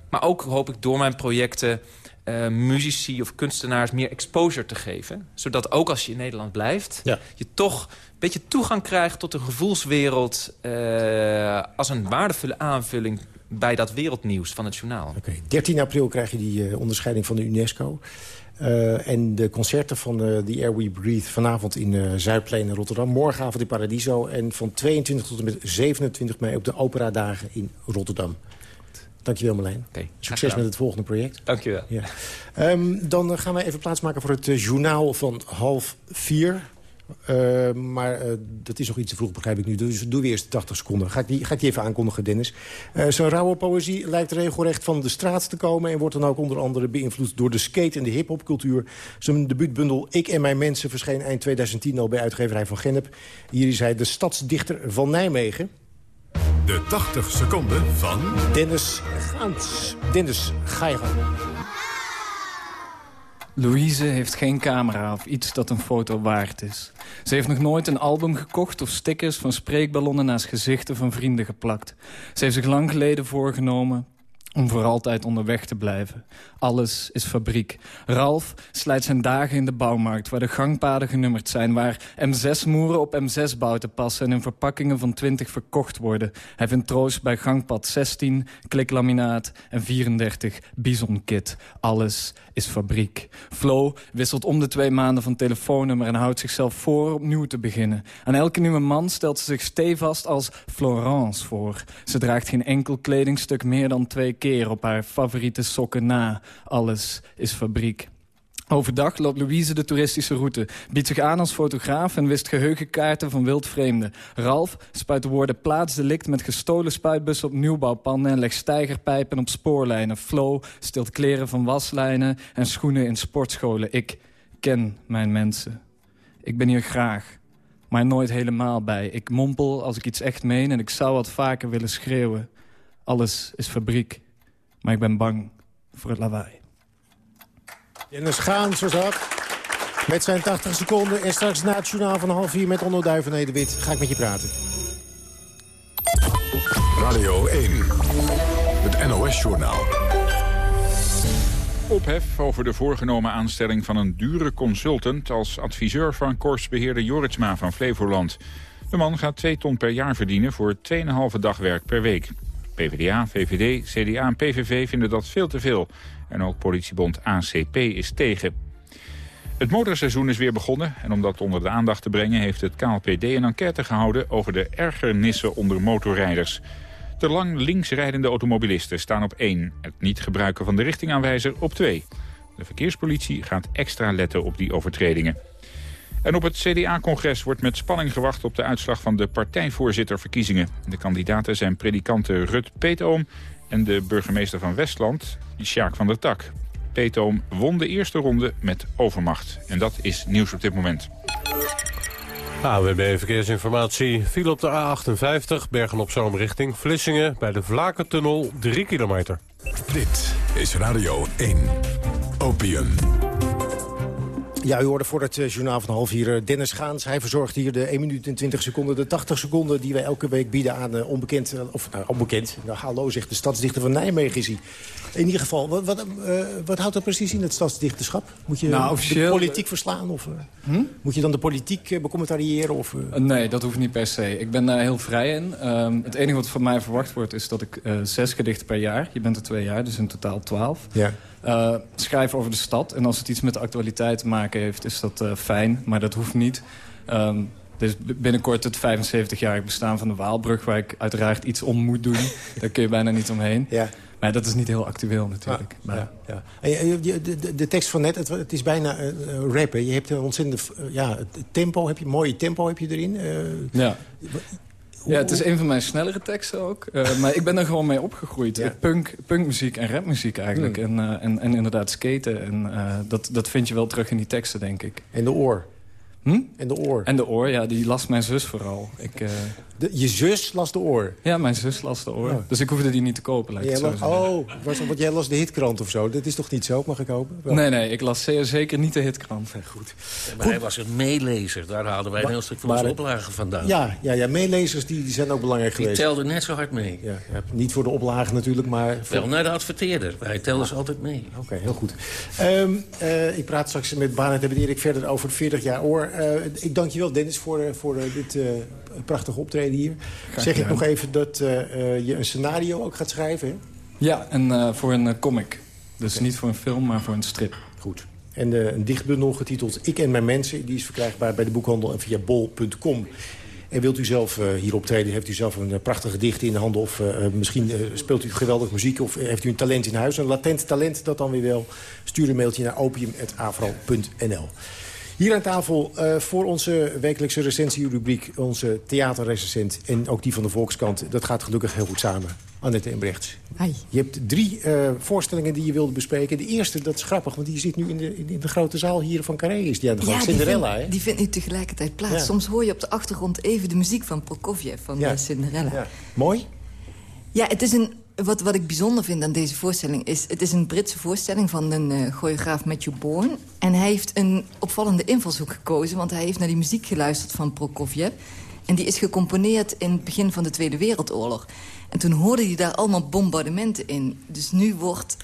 J: Maar ook hoop ik door mijn projecten eh, muzici of kunstenaars meer exposure te geven. Zodat ook als je in Nederland blijft...
I: Ja.
J: je toch een beetje toegang krijgt tot een gevoelswereld... als een waardevolle aanvulling bij dat wereldnieuws van het journaal.
I: Oké, 13 april krijg je die eh, onderscheiding van de UNESCO. Eh, en de concerten van eh The Air We Breathe vanavond in Zuidplein in Rotterdam. Morgenavond in Paradiso. En van 22 tot en met 27 mei op de Operadagen in Rotterdam. Dankjewel Marlijn. Succes met het volgende project.
J: Dankjewel.
I: Ja. Ehm, dan gaan wij even plaatsmaken voor het journaal van half vier. Uh, maar uh, dat is nog iets te vroeg, begrijp ik nu. Dus doe weer eerst 80 seconden. Ga ik die, ga ik die even aankondigen, Dennis. Uh, Zijn rauwe poëzie lijkt regelrecht van de straat te komen... en wordt dan ook onder andere beïnvloed door de skate- en de hip-hopcultuur. Zijn debuutbundel Ik en mijn mensen verscheen eind 2010 al bij uitgeverij van Gennep. Hier is hij de stadsdichter van Nijmegen.
P: De 80 seconden van...
I: Dennis Gaans. Dennis, ga je gang.
Q: Louise heeft geen camera of iets dat een foto waard is. Ze heeft nog nooit een album gekocht of stickers van spreekballonnen naast gezichten van vrienden geplakt. Ze heeft zich lang geleden voorgenomen om voor altijd onderweg te blijven. Alles is fabriek. Ralf slijt zijn dagen in de bouwmarkt... waar de gangpaden genummerd zijn... waar M6-moeren op M6-bouten passen... en in verpakkingen van 20 verkocht worden. Hij vindt troost bij gangpad 16, kliklaminaat en 34, bisonkit. Alles is fabriek. Flo wisselt om de twee maanden van telefoonnummer... en houdt zichzelf voor opnieuw te beginnen. Aan elke nieuwe man stelt ze zich stevast als Florence voor. Ze draagt geen enkel kledingstuk meer dan twee keer... op haar favoriete sokken na. Alles is fabriek. Overdag loopt Louise de toeristische route, biedt zich aan als fotograaf... en wist geheugenkaarten van wildvreemden. Ralf spuit de woorden plaatsdelict met gestolen spuitbussen op nieuwbouwpanden... en legt stijgerpijpen op spoorlijnen. Flo stilt kleren van waslijnen en schoenen in sportscholen. Ik ken mijn mensen. Ik ben hier graag, maar nooit helemaal bij. Ik mompel als ik iets echt meen en ik zou wat vaker willen schreeuwen. Alles is fabriek, maar ik ben bang voor het lawaai.
I: Dennis Gaans was dat. Met zijn 80 seconden. En straks na het journaal van half vier met Onno Duiven Wit ga ik met je praten.
P: Radio 1. Het NOS-journaal.
A: Ophef over de voorgenomen aanstelling van een dure consultant... als adviseur van korpsbeheerder Joritsma van Flevoland. De man gaat 2 ton per jaar verdienen voor 2,5 dag werk per week. PvdA, VVD, CDA en PVV vinden dat veel te veel. En ook politiebond ACP is tegen. Het motorseizoen is weer begonnen en om dat onder de aandacht te brengen... heeft het KLPD een enquête gehouden over de ergernissen onder motorrijders. Te lang linksrijdende automobilisten staan op 1. Het niet gebruiken van de richtingaanwijzer op 2. De verkeerspolitie gaat extra letten op die overtredingen. En op het CDA-congres wordt met spanning gewacht op de uitslag van de partijvoorzitterverkiezingen. De kandidaten zijn predikanten Rut Peetoom en de burgemeester van Westland, Sjaak van der Tak. Peetoom won de eerste ronde met overmacht. En dat is nieuws op dit moment.
B: AWB Verkeersinformatie viel op de A58, Bergen op Zoom richting Vlissingen... bij de Vlakentunnel 3 kilometer.
P: Dit is Radio 1. Opium.
I: Ja, u hoorde voor het eh, journaal van half vier Dennis Gaans. Hij verzorgt hier de 1 minuut en 20 seconden, de 80 seconden... die wij elke week bieden aan uh, onbekend, of nou, onbekend, nou, hallo zegt de stadsdichter van Nijmegen is hij. In ieder geval, wat, wat, wat houdt dat precies in, het stadsdichterschap? Moet je
Q: nou,
I: officieel... de politiek verslaan? Of, hm? Moet je dan de politiek becommentariëren? Of,
Q: nee, dat hoeft niet per se. Ik ben daar heel vrij in. Um, het enige wat van mij verwacht wordt is dat ik zes gedichten per jaar... je bent er twee jaar, dus in totaal twaalf...
I: Ja.
Q: Schrijf over de stad. En als het iets met de actualiteit te maken heeft, is dat uh, fijn. Maar dat hoeft niet. Um, dit is binnenkort het 75-jarig bestaan van de Waalbrug... waar ik uiteraard iets om moet doen. Daar kun je bijna niet omheen.
I: Ja.
Q: Maar dat is niet heel actueel natuurlijk.
I: Ah, ja, ja. En de, de, de, tekst van net, het, het is bijna uh, rappen. Je hebt een ontzettend... ja, tempo heb je, mooie tempo heb je erin.
Q: ja. Ja, het is een van mijn snellere teksten ook. Uh, maar ik ben er gewoon mee opgegroeid. Ja. Punk, punkmuziek en rapmuziek eigenlijk. Mm. En, uh, en, en inderdaad skaten. En uh, dat, dat vind je wel terug in die teksten, denk ik.
I: En de oor.
Q: Hm?
I: En de oor.
Q: En de oor, ja, die las mijn zus vooral. Ik,
I: de, je zus las de oor?
Q: Ja, mijn zus las de oor. Oh. Dus ik hoefde die niet te kopen,
I: jij las, Oh, was, want jij las de hitkrant of zo. Dat is toch niet zo, mag ik hopen?
Q: Wel. Nee, nee, ik las zeer zeker niet de hitkrant.
I: Goed.
L: Ja, maar goed. hij was een meelezer. Daar haalden wij een heel stuk van onze oplagen vandaan.
I: Ja, ja, ja meelezers die, die zijn ook belangrijk
L: die
I: geweest.
L: Die telden net zo hard mee.
I: Ja, ja, niet voor de oplagen natuurlijk, maar... Voor...
L: Wel naar de adverteerder. Hij telde ze altijd mee.
I: Oké, okay, heel goed. Um, uh, ik praat straks met Barend en Erik verder over 40 jaar oor. Uh, ik dank je wel, Dennis, voor, voor dit... Prachtige optreden hier. Graag zeg ik nog even dat uh, uh, je een scenario ook gaat schrijven, hè?
Q: Ja, en uh, voor een comic. Dus okay. niet voor een film, maar voor een strip.
I: Goed. En een dichtbundel getiteld Ik en mijn mensen... die is verkrijgbaar bij de boekhandel en via bol.com. En wilt u zelf uh, hier optreden, heeft u zelf een uh, prachtige gedicht in de handen... of misschien speelt u geweldig muziek of heeft u een talent in huis... een latent talent, dat dan weer wel. Stuur een mailtje naar opium.avro.nl. Hier aan tafel uh, voor onze wekelijkse recensierubriek... onze theaterrecensent en ook die van de Volkskant. Dat gaat gelukkig heel goed samen. Annette Embrechts.
K: Hi.
I: Je hebt drie uh, voorstellingen die je wilde bespreken. De eerste, dat is grappig, want die zit nu in de, in de grote zaal hier van Carré. Is die aan de gang?
K: Ja,
I: Cinderella,
K: die,
I: hè?
K: die vindt nu tegelijkertijd plaats.
I: Ja.
K: Soms hoor je op de achtergrond even de muziek van Prokofjev, van
I: Ja.
K: eh, Cinderella.
I: Ja. Mooi?
K: Ja, het is een, wat, wat ik bijzonder vind aan deze voorstelling is... het is een Britse voorstelling van een eh choreograaf Matthew Bourne. En hij heeft een opvallende invalshoek gekozen... want hij heeft naar die muziek geluisterd van Prokofjev. En die is gecomponeerd in het begin van de Tweede Wereldoorlog. En toen hoorde hij daar allemaal bombardementen in. Dus nu wordt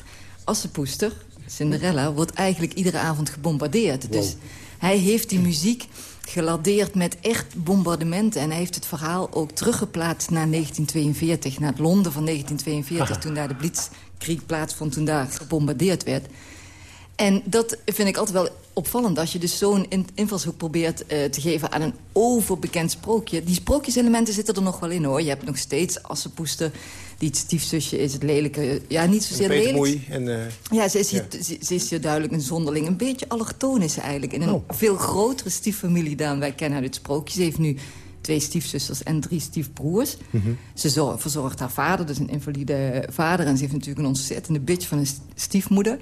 K: Assepoester, Cinderella... wordt eigenlijk iedere avond gebombardeerd. Dus hij heeft die muziek geladeerd met echt bombardementen. En hij heeft het verhaal ook teruggeplaatst naar 1942. Naar het Londen van 1942, toen daar de Blitzkrieg plaatsvond... toen daar gebombardeerd werd. En dat vind ik altijd wel opvallend... als je dus zo'n in- invalshoek probeert eh, te geven aan een overbekend sprookje. Die sprookjeselementen zitten er nog wel in, hoor. Je hebt nog steeds Assepoester, die het stiefzusje is, het lelijke... Ja, niet zozeer lelijk.
I: En... eh,
K: Ja, ze is,
I: Ja.
K: hier, ze, ze is hier duidelijk een zonderling. Een beetje allochtoon is ze eigenlijk. In een
I: Oh.
K: veel grotere stieffamilie dan wij kennen uit het sprookje. Ze heeft nu twee stiefzusters en drie stiefbroers.
I: mhm.
K: Ze zor- verzorgt haar vader, dus een invalide vader. En ze heeft natuurlijk een ontzettende bitch van een st- stiefmoeder.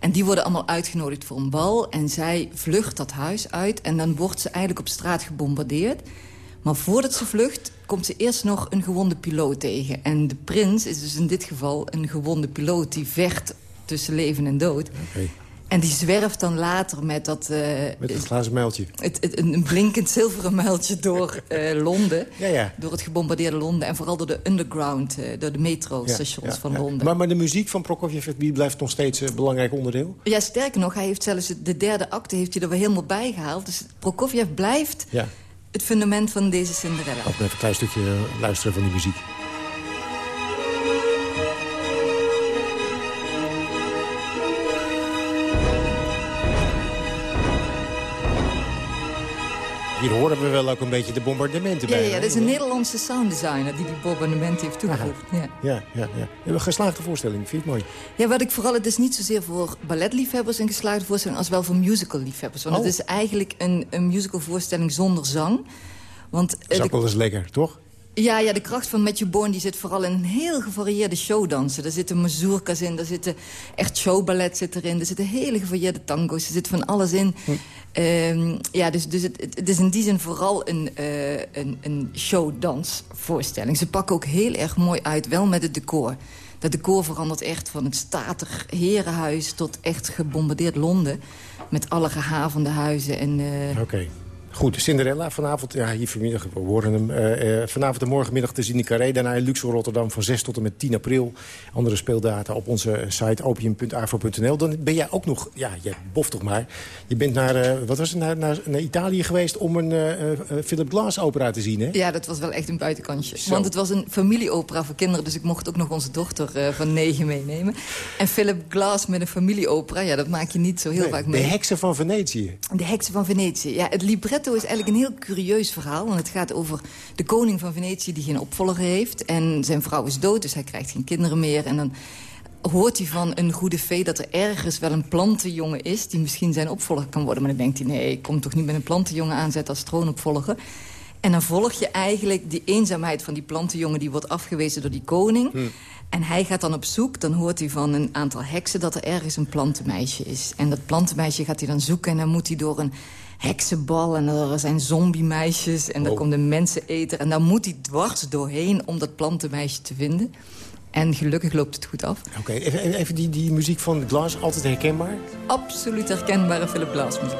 K: En die worden allemaal uitgenodigd voor een bal. En zij vlucht dat huis uit. En dan wordt ze eigenlijk op straat gebombardeerd. Maar voordat ze vlucht, komt ze eerst nog een gewonde piloot tegen. En de prins is dus in dit geval een gewonde piloot... die vecht tussen leven en dood.
I: Oké.
K: En die zwerft dan later met dat... eh,
I: Met het glazen mijltje.
K: het, het- een blinkend zilveren muiltje door eh, Londen.
I: Ja, ja.
K: Door het gebombardeerde Londen. En vooral door de underground, eh, door de metrostations
I: Ja,
K: van
I: ja.
K: Londen.
I: Maar, maar de muziek van Prokofjev die blijft nog steeds een belangrijk onderdeel?
K: Ja, sterker nog, hij heeft zelfs de derde acte heeft hij er weer helemaal bij gehaald. Dus Prokofjev blijft
I: Ja.
K: Het fundament van deze Cinderella.
I: Laten we even een klein stukje eh, luisteren van die muziek. Hier horen we wel ook een beetje de bombardementen
K: Ja,
I: bij.
K: ja,
I: hè?
K: dat is een Nederlandse sounddesigner die die bombardement heeft toegevoegd. Ja.
I: Ja, ja, ja. Een geslaagde voorstelling, vind je het mooi?
K: Ja, wat ik vooral, het is niet zozeer voor balletliefhebbers een geslaagde voorstelling... als wel voor musicalliefhebbers. Want
I: Oh.
K: het is eigenlijk een, een musicalvoorstelling zonder zang. Want
I: Dat is ook wel eens lekker, toch?
K: Ja, ja, de kracht van Matthew Bourne die zit vooral in heel gevarieerde showdansen. Er zitten mazurkas in, er zitten echt showballet zit erin. Er zitten hele gevarieerde tango's, er zit van alles in. Ehm, ja, dus, dus het, is in die zin vooral een, eh een, een showdansvoorstelling. Ze pakken ook heel erg mooi uit, wel met het decor. Dat decor verandert echt van het statig herenhuis tot echt gebombardeerd Londen. Met alle gehavende huizen en... eh,
I: Oké. Goed, Cinderella vanavond, ja, hier vanmiddag, we horen hem. eh, eh, vanavond en morgenmiddag te zien in Carré. Daarna in Luxor Rotterdam van 6 tot en met 10 april. Andere speeldata op onze site opium.afro.nl. Dan ben jij ook nog, ja, je boft toch maar. Je bent naar, eh, wat was het, naar, naar, naar Italië geweest om een Philip Glass opera te zien, hè?
K: Ja, dat was wel echt een buitenkantje.
I: Zo.
K: Want het was een familieopera voor kinderen... dus ik mocht ook nog onze dochter van negen meenemen. En Philip Glass met een familieopera... ja, dat maak je niet zo heel
I: Nee,
K: vaak
I: de
K: mee.
I: heksen van Venetië.
K: De heksen van Venetië. Ja, het libretto is eigenlijk een heel curieus verhaal. Want het gaat over de koning van Venetië die geen opvolger heeft. En zijn vrouw is dood, dus hij krijgt geen kinderen meer. En dan hoort hij van een goede fee dat er ergens wel een plantenjongen is... die misschien zijn opvolger kan worden. Maar dan denkt hij, nee, ik kom toch niet met een plantenjongen aanzetten als troonopvolger. En dan volg je eigenlijk die eenzaamheid van die plantenjongen... die wordt afgewezen door die koning. En hij gaat dan op zoek, dan hoort hij van een aantal heksen... dat er ergens een plantenmeisje is. En dat plantenmeisje gaat hij dan zoeken... en dan moet hij door een heksenbal en er zijn zombie-meisjes... en er
I: Oh.
K: komt een menseneter. En dan moet hij dwars doorheen om dat plantenmeisje te vinden. En gelukkig loopt het goed af.
I: Oké, even, even die, die muziek van Glass, altijd herkenbaar.
K: Absoluut herkenbare Philip Glass muziek.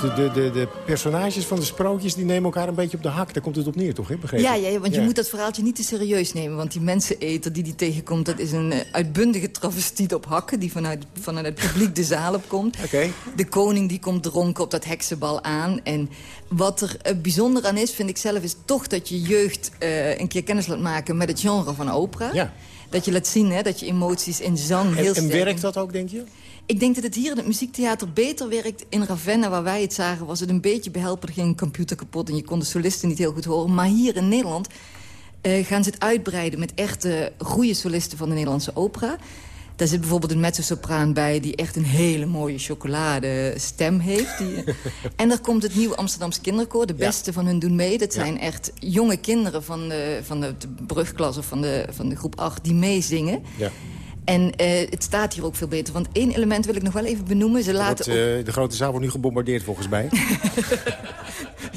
I: Dus de, de, de, de personages van de sprookjes die nemen elkaar een beetje op de hak. Daar komt het op neer, toch? Hè? Begrepen?
K: Ja, ja, want je moet dat verhaaltje niet te serieus nemen. Want die menseneter die die tegenkomt... dat is een eh, uitbundige travestiet op hakken... die vanuit, vanuit het publiek de zaal op komt.
I: Oké.
K: De koning die komt dronken op dat heksenbal aan. En wat er eh, bijzonder aan is, vind ik zelf... is toch dat je jeugd eh, een keer kennis laat maken met het genre van opera.
I: Ja.
K: dat je laat zien hè, dat je emoties in zang heel
I: En,
K: sterk...
I: en werkt dat ook, denk je?
K: Ik denk dat het hier in het muziektheater beter werkt. In Ravenna, waar wij het zagen, was het een beetje behelpen. Er ging een computer kapot en je kon de solisten niet heel goed horen. Maar hier in Nederland eh, gaan ze het uitbreiden... met echte goede solisten van de Nederlandse opera. Daar zit bijvoorbeeld een mezzosopraan bij... die echt een hele mooie chocoladestem heeft. Die, en er komt het nieuwe Amsterdamse kinderkoor. De beste van hun doen mee. Dat zijn echt jonge kinderen van de, van de, de brugklas of van de, van de groep 8 die meezingen.
I: Ja.
K: En eh, het staat hier ook veel beter. Want één element wil ik nog wel even benoemen. Ze
I: Wordt,
K: laten
I: eh, de grote zaal wordt nu gebombardeerd volgens mij.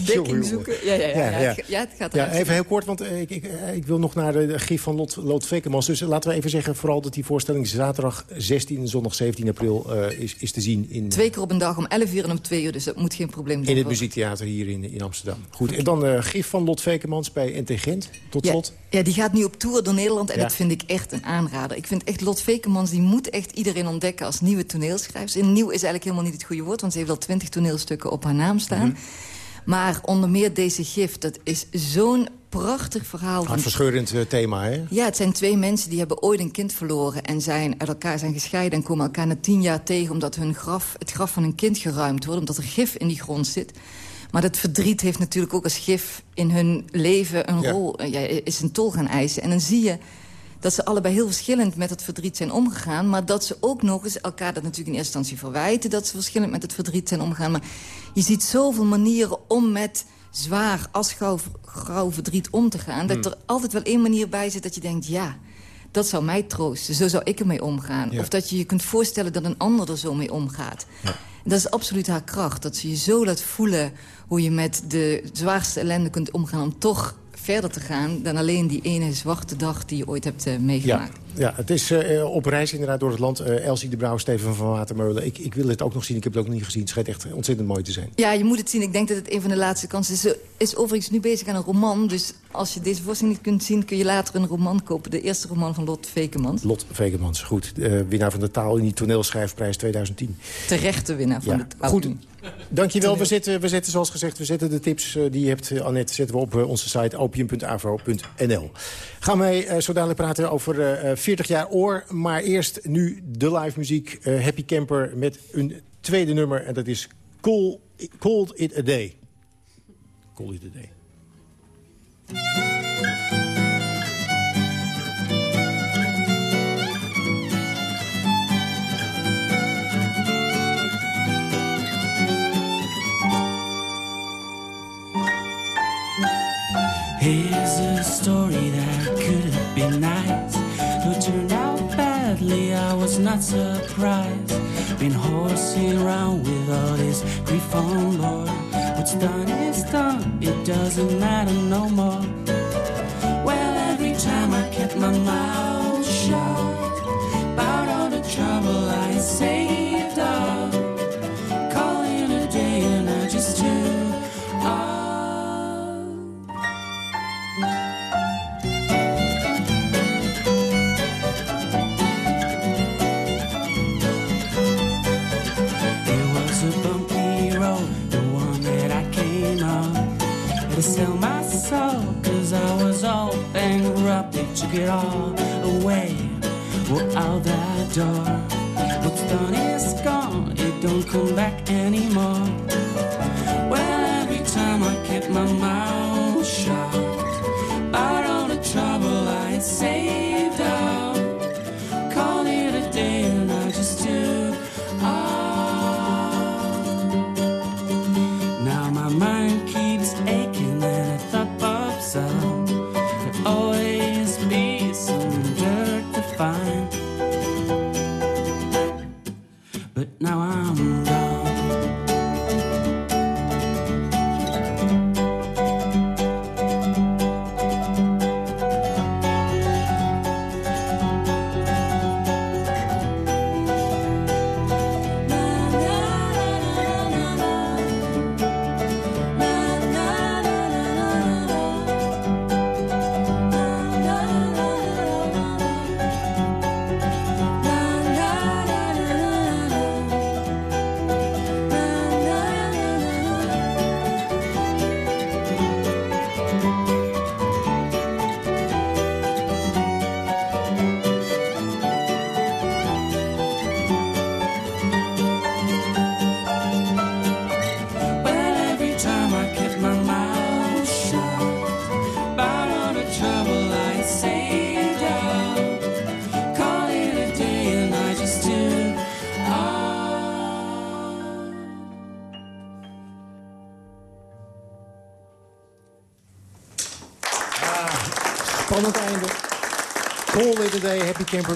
K: dekking zoeken. Ja, ja, ja, ja,
I: ja.
K: Het, gaat
I: Ja, even heel kort, want eh, ik, ik, eh, ik wil nog naar de, gif van Lot, Lot Vekemans. Dus laten we even zeggen, vooral dat die voorstelling zaterdag 16 en zondag 17 april eh, is, is te zien in,
K: Twee keer op een dag om 11 uur en om 2 uur. Dus dat moet geen probleem zijn.
I: in het muziektheater hier in, in Amsterdam. Goed, en dan eh gif van Lot Vekemans bij NT Gent, tot slot.
K: ja, die gaat nu op tour door Nederland en dat vind ik echt een aanrader. Ik vind echt Lot Vekemans, die moet echt iedereen ontdekken als nieuwe toneelschrijver. En nieuw is eigenlijk helemaal niet het goede woord, want ze heeft al twintig toneelstukken op haar naam staan.
I: Mhm.
K: Maar onder meer deze gif, dat is zo'n prachtig verhaal. van-
I: Hartverscheurend eh, thema, hè?
K: Ja, het zijn twee mensen die hebben ooit een kind verloren... en zijn uit elkaar zijn gescheiden en komen elkaar na tien jaar tegen... omdat hun graf, het graf van hun kind geruimd wordt, omdat er gif in die grond zit. Maar dat verdriet heeft natuurlijk ook als gif in hun leven een
I: Ja.
K: rol... eh, Ja, is een tol gaan eisen. En dan zie je dat ze allebei heel verschillend met het verdriet zijn omgegaan... maar dat ze ook nog eens elkaar dat natuurlijk in eerste instantie verwijten... dat ze verschillend met het verdriet zijn omgegaan. Maar je ziet zoveel manieren om met zwaar als grauw, grauw verdriet om te gaan... dat
I: Hmm.
K: er altijd wel één manier bij zit dat je denkt... ja, dat zou mij troosten, zo zou ik ermee omgaan.
I: Ja.
K: Of dat je je kunt voorstellen dat een ander er zo mee omgaat. Dat is absoluut haar kracht, dat ze je zo laat voelen... hoe je met de zwaarste ellende kunt omgaan om toch verder te gaan... dan alleen die ene zwarte dag die je ooit hebt eh, meegemaakt.
I: Ja, het is eh, op reis inderdaad door het land. Eh, Elsie de Brouw, Steven van Watermeulen. Ik, ik wil het ook nog zien, ik heb het ook nog niet gezien. Het schijnt echt ontzettend mooi te zijn.
K: Ja, je moet het zien. Ik denk dat het een van de laatste kansen is. Ze is overigens nu bezig aan een roman. Dus als je deze voorstelling niet kunt zien... kun je later een roman kopen. De eerste roman van Lot Vekemans.
I: Lot Vekemans, goed. Eh, winnaar van de Taalunie Toneelschrijfprijs 2010.
K: Terechte winnaar van
I: Ja,
K: de
I: goed. Dankjewel. We zetten, we zetten, zoals gezegd, we zetten de tips eh, die je hebt, eh, Annette... zetten we op eh, onze site opium.avro.nl. Gaan wij eh, zo dadelijk praten over eh, eh, 40 jaar oor. Maar eerst nu de live muziek. eh, Happy Camper met een tweede nummer. En dat is Call, Called It A Day. Call It A Day.
R: A story that not surprised. Been horsing around with all this grief on board. What's done is done, it doesn't matter no more. Well, every time I kept my mouth They all away, well, out that door. What's done is gone, it don't come back anymore. Well, every time I kept my mouth shut about all the trouble I saved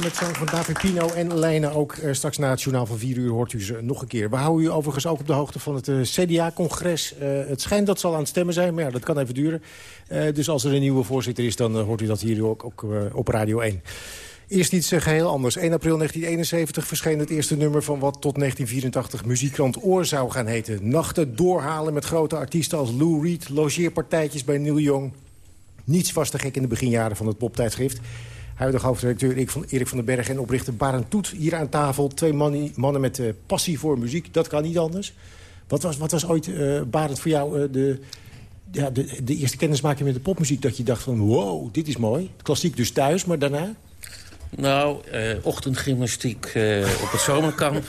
I: met zang van David Pino en Lijnen. Ook eh, straks na het journaal van 4 uur hoort u ze nog een keer. We houden u overigens ook op de hoogte van het eh, CDA-congres. Eh, het schijnt dat ze al aan het stemmen zijn, maar ja, dat kan even duren. Dus als er een nieuwe voorzitter is, dan hoort u dat hier ook, ook op Radio 1. Eerst iets eh, geheel anders. 1 april 1971 verscheen het eerste nummer van wat tot 1984 muziekkrant Oor zou gaan heten. Nachten doorhalen met grote artiesten als Lou Reed, logeerpartijtjes bij Neil Young. Niets was te gek in de beginjaren van het poptijdschrift. Huidige hoofdredacteur Erik van, Erik van den Berg en oprichter Barend Toet hier aan tafel. Twee mannen, mannen met eh, passie voor muziek, dat kan niet anders. Wat was, wat was ooit, eh Barend, voor jou eh, de, ja, de, de eerste kennismaking met de popmuziek? Dat je dacht van, wow, dit is mooi. Klassiek dus thuis, maar daarna?
L: Nou, ochtendgymnastiek op het zomerkamp.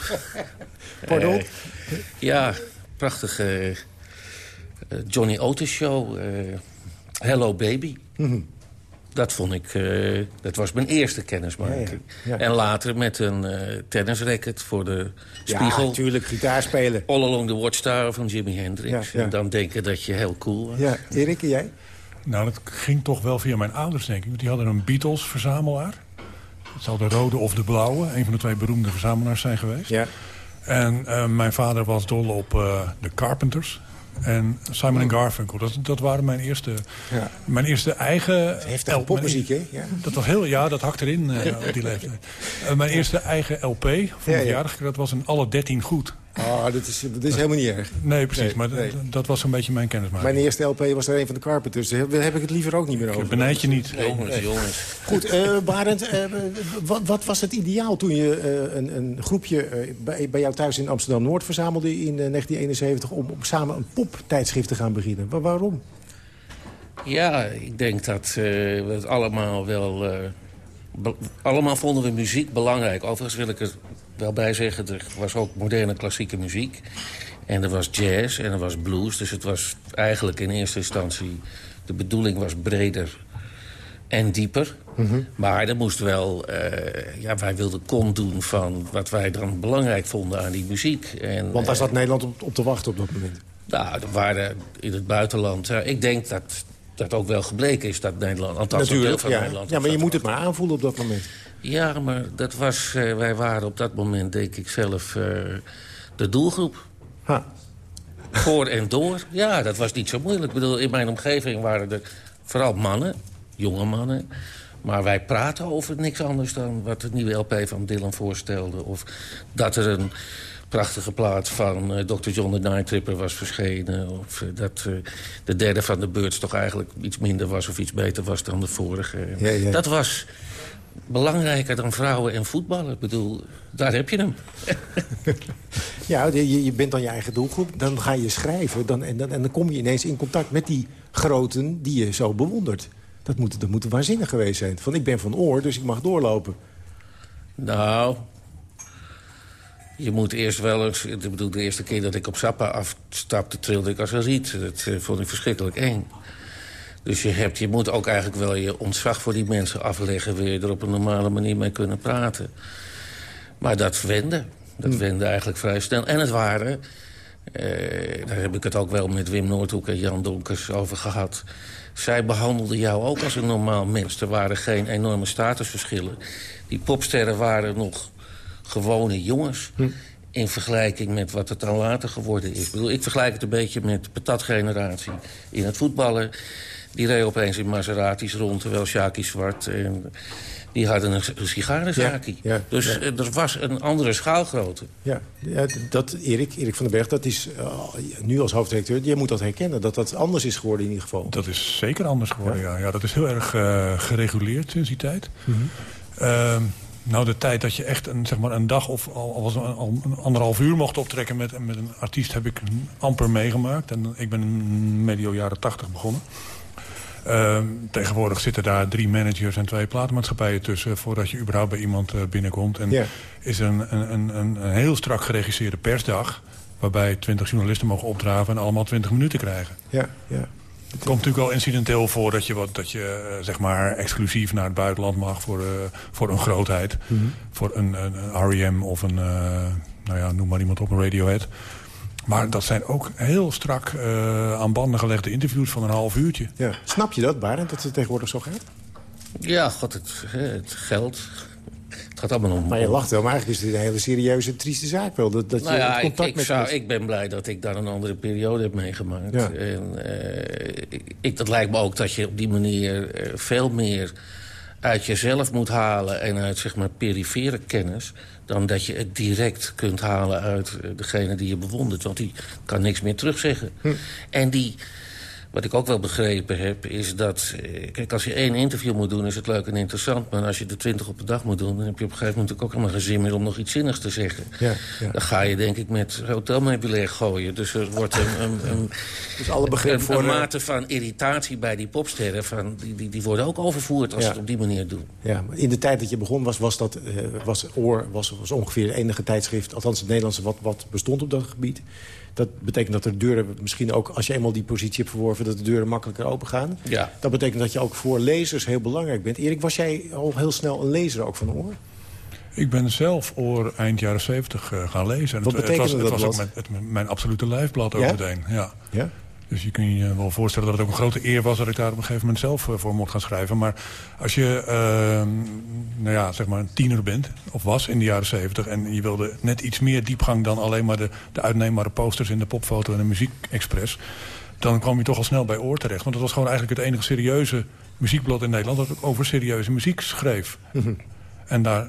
I: Pardon?
L: Ja, prachtige Johnny Otis show. Hello Baby.
I: Mhm.
L: Dat vond ik, eh, dat was mijn eerste kennismaking.
I: Ja, ja. Ja.
L: En later met een eh tennisracket voor de spiegel.
I: Ja, natuurlijk, gitaar spelen.
L: All Along the Watchtower van Jimi Hendrix.
M: Ja, ja.
L: En dan denken dat je heel cool was.
I: Ja, Erik, en jij?
M: Nou, dat ging toch wel via mijn ouders, denk ik. Want die hadden een Beatles-verzamelaar. Het zal de rode of de blauwe. Een van de twee beroemde verzamelaars zijn geweest.
I: Ja.
M: En eh, mijn vader was dol op eh, de Carpenters. En Simon Garfunkel. Dat, dat waren mijn eerste,
I: Ja.
M: mijn eerste eigen...
I: Heftige
M: LP.
I: popmuziek, hè? Ja.
M: Dat was heel, ja, dat hakt erin eh, op die leeftijd. Eh, mijn eerste eigen LP, voor mijn
I: ja.
M: verjaardag, dat was een alle 13 goed.
I: Oh, dat is, dat is helemaal niet erg.
M: Nee, precies.
I: Nee,
M: maar
I: nee.
M: dat was een beetje mijn kennismaking.
I: Mijn eerste LP was er een van de Carpenters. Daar heb, daar heb ik het liever ook niet meer over.
M: benijd je niet.
L: Jongens, jongens.
I: Goed, eh Barend, eh, wat, wat was het ideaal toen je eh, een, een groepje eh, bij, bij jou thuis in Amsterdam-Noord verzamelde in eh, 1971... Om, om samen een poptijdschrift te gaan beginnen? Wa- waarom?
L: Ja, ik denk dat eh, we het allemaal wel... eh, allemaal vonden we muziek belangrijk. Overigens wil ik er wel bij zeggen... er was ook moderne klassieke muziek. En er was jazz en er was blues. Dus het was eigenlijk in eerste instantie... de bedoeling was breder en dieper. Maar er moest wel... eh, ja, wij wilden kon doen van wat wij dan belangrijk vonden aan die muziek. En,
I: Want daar
L: eh,
I: zat Nederland op, op te wachten op dat moment.
L: nou, er waren in het buitenland... ja, ik denk dat dat ook wel gebleken is dat Nederland... althans een deel van
I: ja.
L: Nederland...
I: ja, maar je moet het maar aanvoelen op dat moment.
L: Ja, maar dat was, eh, wij waren op dat moment, denk ik zelf, eh, de doelgroep. Voor en door. Ja, dat was niet zo moeilijk. Ik bedoel, in mijn omgeving waren er vooral mannen, jonge mannen. Maar wij praten over niks anders dan wat het nieuwe LP van Dylan voorstelde. Of dat er een prachtige plaat van eh, Dr. John the Night Tripper was verschenen. Of dat de derde van de Birds toch eigenlijk iets minder was... of iets beter was dan de vorige.
I: Ja, ja.
L: Dat was belangrijker dan vrouwen en voetballen. Ik bedoel, daar heb je hem.
I: Ja, je, je bent dan je eigen doelgroep. Dan ga je schrijven. Dan, en, dan, en dan kom je ineens in contact met die groten die je zo bewondert. Dat moet, dat moet waanzinnig geweest zijn. Van ik ben van oor, dus ik mag doorlopen.
L: Nou, je moet eerst wel eens... Ik bedoel, de eerste keer dat ik op Zappa afstapte, trilde ik als een riet. Dat eh, vond ik verschrikkelijk eng. Dus je, hebt, je moet ook eigenlijk wel je ontzag voor die mensen afleggen... wil je er op een normale manier mee kunnen praten. Maar dat wende. Dat wende eigenlijk vrij snel. En het waren... eh, daar heb ik het ook wel met Wim Noordhoek en Jan Donkers over gehad. Zij behandelden jou ook als een normaal mens. Er waren geen enorme statusverschillen. Die popsterren waren nog gewone jongens... in vergelijking met wat het dan later geworden is. Ik, bedoel, ik vergelijk het een beetje met de patatgeneratie in het voetballen. Die reed opeens in Maseratis rond, terwijl Sjaki Zwart... En die hadden een, sigarenzaakje.
I: Ja, ja,
L: dus
I: ja.
L: eh, er was een andere schaalgrootte.
I: Ja, dat, Erik, Erik van den Berg, dat is eh, nu als hoofddirecteur... jij moet dat herkennen, dat dat anders is geworden in ieder geval.
M: Dat is zeker anders geworden, ja. ja. dat is heel erg eh, gereguleerd sinds die tijd.
I: Mhm.
M: Ehm, nou, de tijd dat je echt een, zeg maar een dag of al, al een anderhalf uur mocht optrekken met, met een artiest... heb ik amper meegemaakt. En ik ben medio jaren tachtig begonnen. Ehm, tegenwoordig zitten daar drie managers en twee platenmaatschappijen tussen... voordat je überhaupt bij iemand eh, binnenkomt. En is er een, een, een, een heel strak geregisseerde persdag... waarbij twintig journalisten mogen opdraven en allemaal twintig minuten krijgen.
I: Ja, ja.
M: Het komt natuurlijk wel incidenteel voor dat je, wat, dat je eh, zeg maar exclusief naar het buitenland mag voor, eh, voor een grootheid.
I: Mhm.
M: Voor een, een, een R.E.M. of een, nou ja, noem maar iemand op, een Radiohead. Maar dat zijn ook heel strak eh, aan banden gelegde interviews van een half uurtje.
I: Ja. Snap je dat, Barend, dat het tegenwoordig zo gaat?
L: Ja, god, het, het geld. Het gaat allemaal om...
I: Maar je lacht wel, maar eigenlijk is het een hele serieuze, trieste zaak wel. Dat, dat
L: Nou
I: je
L: ja, ik,
I: contact
L: ik,
I: met
L: zou, ik ben blij dat ik daar een andere periode heb meegemaakt.
I: Ja.
L: En, eh, ik, dat lijkt me ook dat je op die manier eh, veel meer uit jezelf moet halen... en uit zeg maar, perifere kennis... dan dat je het direct kunt halen uit eh, degene die je bewondert. Want die kan niks meer terugzeggen. En die... Wat ik ook wel begrepen heb, is dat... eh, Kijk, als je één interview moet doen, is het leuk en interessant. Maar als je er twintig op de dag moet doen... dan heb je op een gegeven moment ook helemaal geen zin meer om nog iets zinnigs te zeggen.
I: Ja, ja.
L: Dan ga je denk ik met hotelmeubilair gooien. Dus er wordt een, een, een,
I: Dus alle begrip
L: een,
I: voor,
L: een mate van irritatie bij die popsterren. Van, die, die, die worden ook overvoerd als
I: Ja.
L: ze het op die manier doen.
I: Ja, maar in de tijd dat je begon was, was dat eh, was Oor was, was ongeveer het enige tijdschrift... althans het Nederlandse wat, wat bestond op dat gebied. Dat betekent dat de deuren misschien ook, als je eenmaal die positie hebt verworven... dat de deuren makkelijker open gaan.
L: Ja.
I: Dat betekent dat je ook voor lezers heel belangrijk bent. Erik, was jij al heel snel een lezer ook van Oor?
M: Ik ben zelf oor eind jaren 70 eh, gaan lezen. En
I: Wat
M: het, het
I: betekende
M: was, het
I: dat
M: was ook mijn, het- mijn absolute lijfblad ook
I: Ja?
M: meteen. Ja.
I: Ja?
M: Dus je kun je wel voorstellen dat het ook een grote eer was... dat ik daar op een gegeven moment zelf eh, voor mocht gaan schrijven. Maar als je ehm, nou ja, zeg maar een tiener bent, of was in de jaren 70... en je wilde net iets meer diepgang dan alleen maar de, de uitneembare posters... in de popfoto en de muziekexpress... dan kwam je toch al snel bij oor terecht. Want het was gewoon eigenlijk het enige serieuze muziekblad in Nederland... dat ook over serieuze muziek schreef. En daar,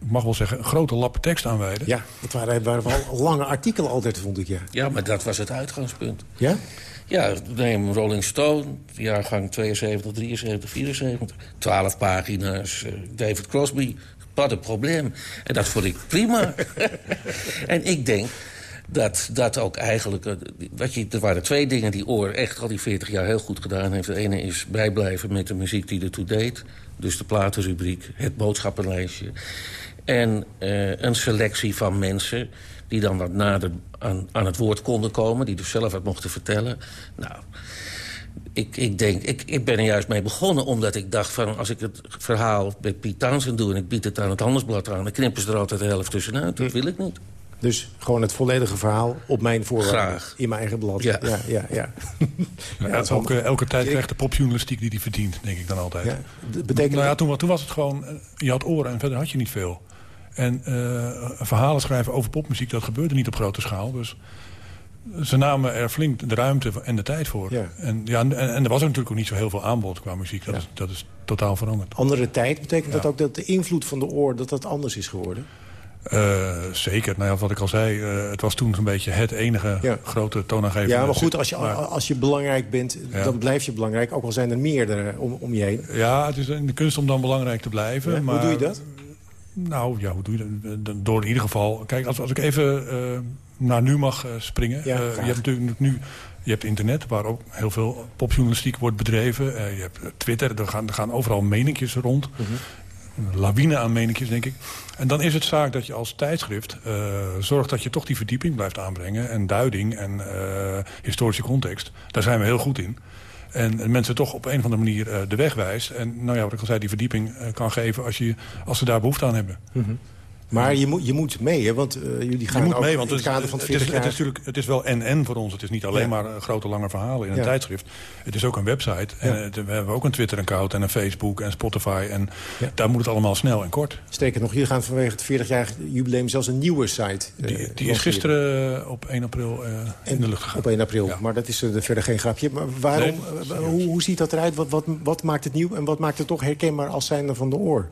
M: ik mag wel zeggen, een grote lappen tekst aan wijden.
I: Ja, het waren, waren wel lange artikelen altijd, vond ik, ja.
L: Ja, maar dat was het uitgangspunt.
I: Ja?
L: Ja, neem Rolling Stone, jaargang 72, 73, 74. 12 pagina's, eh, David Crosby, wat een probleem. En dat vond ik prima. en ik denk dat dat ook eigenlijk... eh, Wat je, er waren twee dingen die Oor echt al die 40 jaar heel goed gedaan heeft. De ene is bijblijven met de muziek die ertoe deed. Dus de platenrubriek, het boodschappenlijstje. En eh, een selectie van mensen die dan wat nader aan, aan het woord konden komen. Die dus zelf wat mochten vertellen. Nou, ik, ik denk, ik, ik ben er juist mee begonnen omdat ik dacht van... als ik het verhaal met Piet Townsend doe en ik bied het aan het Handelsblad aan... dan knippen ze er altijd de helft tussenuit. Dat wil ik niet.
I: Dus gewoon het volledige verhaal op mijn voorwaarden.
L: Graag.
I: In mijn eigen blad.
L: Ja.
I: ja, ja. ja. Is
M: elke, tijd krijgt de popjournalistiek die hij verdient, denk ik dan altijd.
I: Ja, betekent
M: nou ja, toen, toen was het gewoon, eh, je had oren en verder had je niet veel. En eh, verhalen schrijven over popmuziek, dat gebeurde niet op grote schaal. Dus ze namen er flink de ruimte en de tijd voor.
I: Ja.
M: En, ja, en, en er was natuurlijk ook niet zo heel veel aanbod qua muziek. Dat, is, dat is totaal veranderd.
I: Andere tijd betekent dat ook dat de invloed van de oor dat dat anders is geworden?
M: Eh, zeker. Nou ja, wat ik al zei, eh, het was toen zo'n beetje het enige grote toonaangevende...
I: Ja, maar goed, als je,
M: Maar-
I: als je belangrijk bent,
M: Ja.
I: dan blijf je belangrijk. Ook al zijn er meerdere om, om je heen.
M: Ja, het is in de kunst om dan belangrijk te blijven.
I: Ja,
M: maar,
I: Hoe doe je dat?
M: Nou, ja, hoe doe je dat? Door in ieder geval... Kijk, als, als ik even eh, naar nu mag eh, springen.
I: Ja,
M: Eh, je hebt natuurlijk nu... Je hebt internet, waar ook heel veel popjournalistiek wordt bedreven. Eh, je hebt Twitter, er gaan, er gaan overal meningjes rond.
I: Mhm.
M: Een lawine aan meningjes, denk ik. En dan is het zaak dat je als tijdschrift eh, zorgt dat je toch die verdieping blijft aanbrengen. En duiding en eh, historische context. Daar zijn we heel goed in. En mensen toch op een of andere manier eh, de weg wijst. En nou ja, wat ik al zei, die verdieping eh, kan geven als, je, als ze daar behoefte aan hebben.
I: Mhm. Maar je moet, je moet mee, hè? want eh, jullie gaan
M: je moet
I: ook
M: mee, want
I: in
M: het,
I: kader van het
M: het,
I: 40
M: is,
I: jaar...
M: het, is natuurlijk, het is wel en-en voor ons. Het is niet alleen
I: Ja.
M: maar eh, grote lange verhalen in een
I: Ja.
M: tijdschrift. Het is ook een website.
I: Ja.
M: En het- we hebben ook een Twitter-account en een Facebook en Spotify. En daar moet het allemaal snel en kort.
I: Sterker nog, jullie gaan vanwege het 40-jarig jubileum zelfs een nieuwe site eh,
M: Die, die is gisteren eh, op 1 april eh, in de lucht gegaan.
I: Op 1 april, maar dat is eh, verder geen grapje. Maar waarom,
M: Nee,
I: eh, hoe, hoe ziet dat eruit? Wat, wat, wat maakt het nieuw en wat maakt het toch herkenbaar als zijnde van de oor?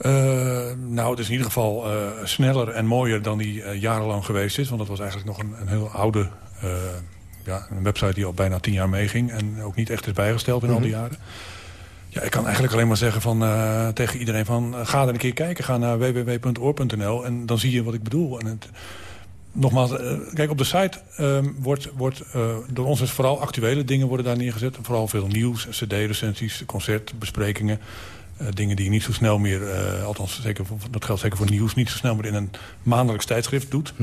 M: Eh, nou, het is in ieder geval eh, sneller en mooier dan die eh, jarenlang geweest is. Want dat was eigenlijk nog een, een heel oude ja, een website die al bijna tien jaar meeging. En ook niet echt is bijgesteld in al die
I: Mhm.
M: jaren. Ja, ik kan eigenlijk alleen maar zeggen van, tegen iedereen van... ga er een keer kijken, ga naar www.oor.nl en dan zie je wat ik bedoel. En het, nogmaals, kijk, op de site ehm, wordt, wordt door ons vooral actuele dingen worden daar neergezet. Vooral veel nieuws, cd-recensies, concertbesprekingen. Eh, dingen die je niet zo snel meer, eh, althans zeker voor, dat geldt zeker voor nieuws... niet zo snel meer in een maandelijks tijdschrift doet.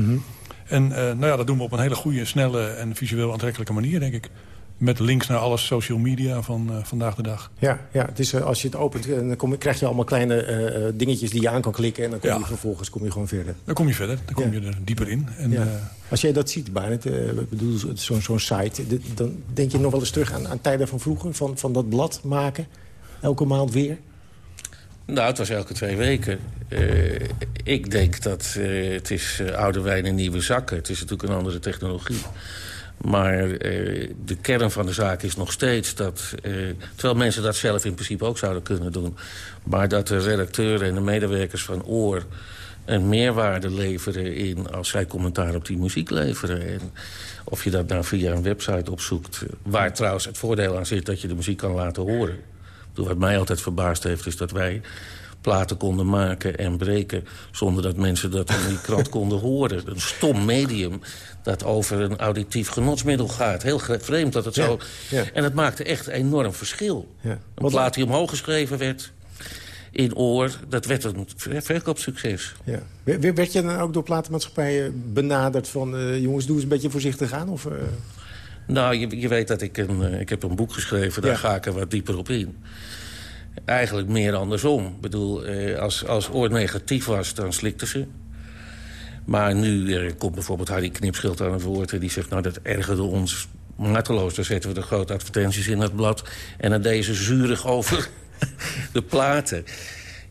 M: En eh, nou ja, dat doen we op een hele goede, snelle en visueel aantrekkelijke manier, denk ik. Met links naar alle social media van vandaag de dag.
I: Ja, ja het is, als je het opent, dan kom, krijg je allemaal kleine dingetjes die je aan kan klikken. En dan kom je vervolgens kom je gewoon verder.
M: Dan kom je verder, dan kom je er dieper in. En,
I: Ja. Als jij dat ziet, ik bedoel, zo'n zo'n site... dan denk je nog wel eens terug aan, aan tijden van vroeger... Van, van dat blad maken, elke maand weer?
L: Nou, het was elke twee weken. Uh, ik denk dat uh, het is uh, oude wijn in nieuwe zakken. Het is natuurlijk een andere technologie. Maar de kern van de zaak is nog steeds dat... terwijl mensen dat zelf in principe ook zouden kunnen doen... maar dat de redacteuren en de medewerkers van Oor... een meerwaarde leveren in als zij commentaar op die muziek leveren. En of je dat nou via een website opzoekt... waar trouwens het voordeel aan zit dat je de muziek kan laten horen... Wat mij altijd verbaasd heeft, is dat wij platen konden maken en breken... zonder dat mensen dat in die krant konden horen. Een stom medium dat over een auditief genotsmiddel gaat. Heel vreemd dat het zo... Ja. En het maakte echt enorm verschil. Ja. Een plaat die omhoog geschreven werd in oor, dat werd een verkoopsucces.
I: Ja. Werd je dan ook door platenmaatschappijen benaderd van... Uh, jongens, doe eens een beetje voorzichtig aan? Of, uh...
L: Nou, je, je, weet dat ik een, uh, ik heb een boek geschreven, daar ga ik er wat dieper op in. Eigenlijk meer andersom. Ik bedoel, eh, als, als ooit negatief was, dan slikte ze. Maar nu er komt bijvoorbeeld Harry Knipschild aan het woord... en die zegt, nou, dat ergerde ons mateloos. Dan zetten we de grote advertenties in het blad... en dan deze zurig over de platen.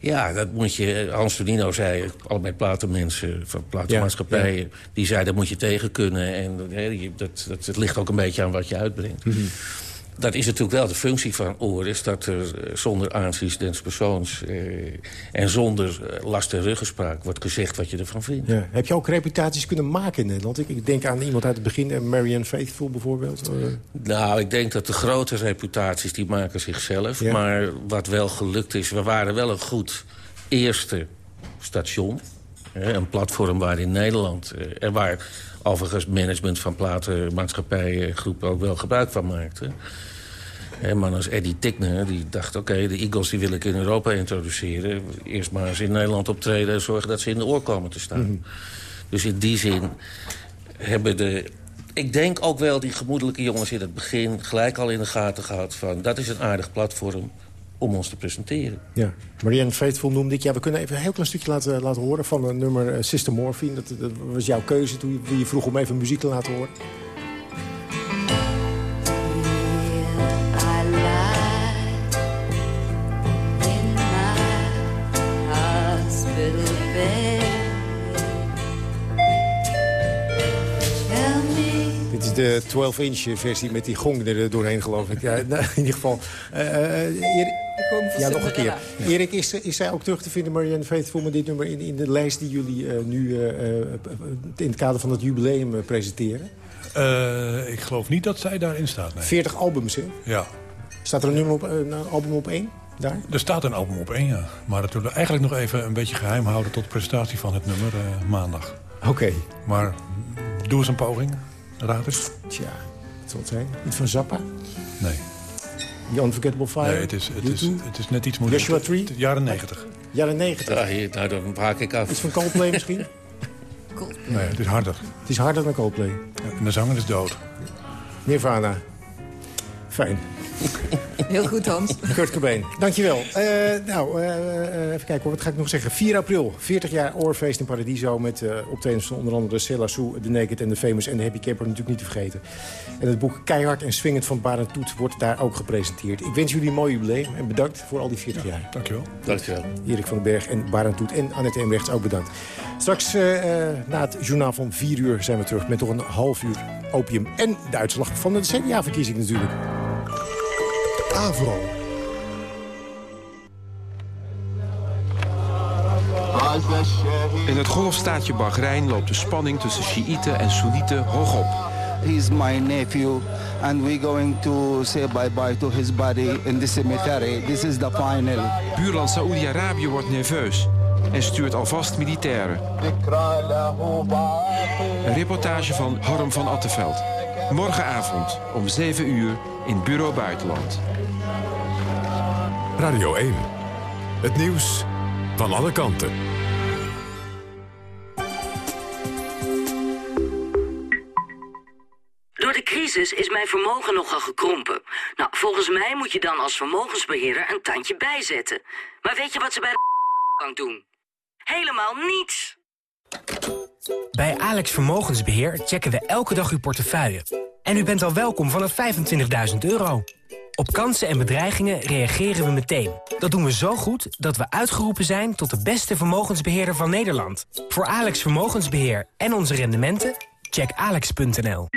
L: Ja, dat moet je... Hans Tonino zei, allebei platenmensen van platenmaatschappijen... die zei, dat moet je tegen kunnen. En dat, dat, het ligt ook een beetje aan wat je uitbrengt. Mhm dat is natuurlijk wel de functie van oor... is dat er eh, zonder aanzien des persoons... Eh, en zonder eh, last en ruggespraak wordt gezegd wat je ervan vindt.
I: Ja. Heb je ook reputaties kunnen maken in Nederland? Ik, ik denk aan iemand uit het begin, eh, Marianne Faithful bijvoorbeeld.
L: Nou, ik denk dat de grote reputaties, die maken zichzelf. Maar wat wel gelukt is, we waren wel een goed eerste station... Een platform waar in Nederland... en waar overigens management van platenmaatschappijen groepen ook wel gebruik van maakte. Een man als Eddie Tickner, die dacht... oké, de Eagles die wil ik in Europa introduceren. Eerst maar eens in Nederland optreden... en zorgen dat ze in de oor komen te staan. Mhm. Dus in die zin hebben de... Ik denk ook wel die gemoedelijke jongens in het begin... gelijk al in de gaten gehad van... dat is een aardig platform om ons te presenteren.
I: Ja. Marianne Faithful noemde ik. Ja, we kunnen even een heel klein stukje laten, laten horen van een nummer uh, Sister Morphine. Dat, was jouw keuze toen je, je vroeg om even muziek te laten horen. de 12-inch versie met die gong er doorheen, geloof ik. Nou, in ieder geval. Uh, ja, nog een keer. Erik, is, is zij ook terug te vinden, Marianne Faithful, met dit nummer... in, in de lijst die jullie uh, nu uh, in het kader van het jubileum presenteren?
M: ik geloof niet dat zij daarin staat, nee.
I: 40 albums, hè?
M: Ja.
I: Staat er een, nummer op, een album op één? Daar?
M: Er staat een album op één, ja. Maar dat willen we eigenlijk nog even een beetje geheim houden... tot de presentatie van het nummer maandag.
I: Oké.
M: Maar doe eens een poging. Raad eens.
I: Tja, wat zal het zijn? Iets van Zappa?
M: Nee.
I: The Unforgettable Fire?
M: Nee, het is, het is, het is net iets moeilijker.
I: Joshua Tree?
M: Jaren 90.
I: Jaren 90?
L: Ja, hier, nou, dan braak ik af.
I: Iets van Coldplay misschien?
M: Coldplay. Nee, het is harder.
I: Het is harder dan Coldplay.
M: Ja, en de zanger is dood.
I: Nirvana. Fijn.
K: Heel goed, Hans.
I: Kurt Cobain, dankjewel. Uh, nou, uh, even kijken, wat ga ik nog zeggen? 4 april, 40 jaar oorfeest in Paradiso... met uh, optredens van onder andere Cella Sue, The Naked en The Famous... en de Happy Camper natuurlijk niet te vergeten. En het boek Keihard en Swingend van Barend Toet wordt daar ook gepresenteerd. Ik wens jullie een mooi jubileum en bedankt voor al die 40 ja, jaar.
M: Dankjewel.
L: Dankjewel.
I: Erik van den Berg en Barend Toet en Annette Emrechts ook bedankt. Straks na het journaal van 4 uur zijn we terug met nog een half uur opium... en de uitslag van de CDA-verkiezing natuurlijk. Avro.
S: In het golfstaatje Bahrein loopt de spanning tussen Shiiten en Soenieten hoog op.
T: He's my nephew and we're going to say bye-bye to his body in the cemetery. This is the final.
S: Buurland Saoedi-Arabië wordt nerveus en stuurt alvast militairen. Een reportage van Harm van Attenveld. Morgenavond om 7 uur in Bureau Buitenland.
P: Radio 1. Het nieuws van alle kanten.
U: Door de crisis is mijn vermogen nogal gekrompen. Nou, volgens mij moet je dan als vermogensbeheerder een tandje bijzetten. Maar weet je wat ze bij de bank doen? Helemaal niets!
V: Bij Alex Vermogensbeheer checken we elke dag uw portefeuille. En u bent al welkom vanaf 25.000 euro. Op kansen en bedreigingen reageren we meteen. Dat doen we zo goed dat we uitgeroepen zijn tot de beste vermogensbeheerder van Nederland. Voor Alex Vermogensbeheer en onze rendementen, check alex.nl.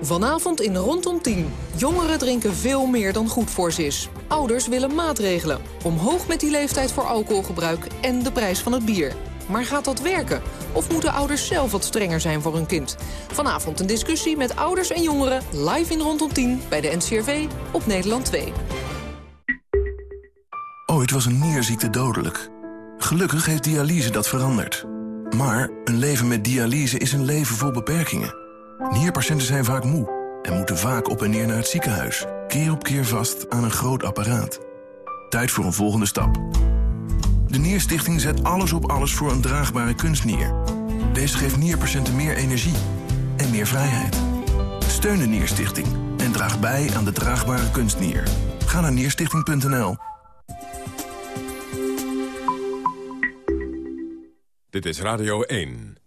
W: Vanavond in Rondom 10. Jongeren drinken veel meer dan goed voor ze is. Ouders willen maatregelen. Omhoog met die leeftijd voor alcoholgebruik en de prijs van het bier. Maar gaat dat werken? Of moeten ouders zelf wat strenger zijn voor hun kind? Vanavond een discussie met ouders en jongeren live in Rondom 10 bij de NCRV op Nederland 2.
X: Ooit was een nierziekte dodelijk. Gelukkig heeft dialyse dat veranderd. Maar een leven met dialyse is een leven vol beperkingen. Nierpatiënten zijn vaak moe en moeten vaak op en neer naar het ziekenhuis. Keer op keer vast aan een groot apparaat. Tijd voor een volgende stap. De Nierstichting zet alles op alles voor een draagbare kunstnier. Deze geeft nierpatiënten meer energie en meer vrijheid. Steun de Nierstichting en draag bij aan de draagbare kunstnier. Ga naar nierstichting.nl.
P: Dit is Radio 1.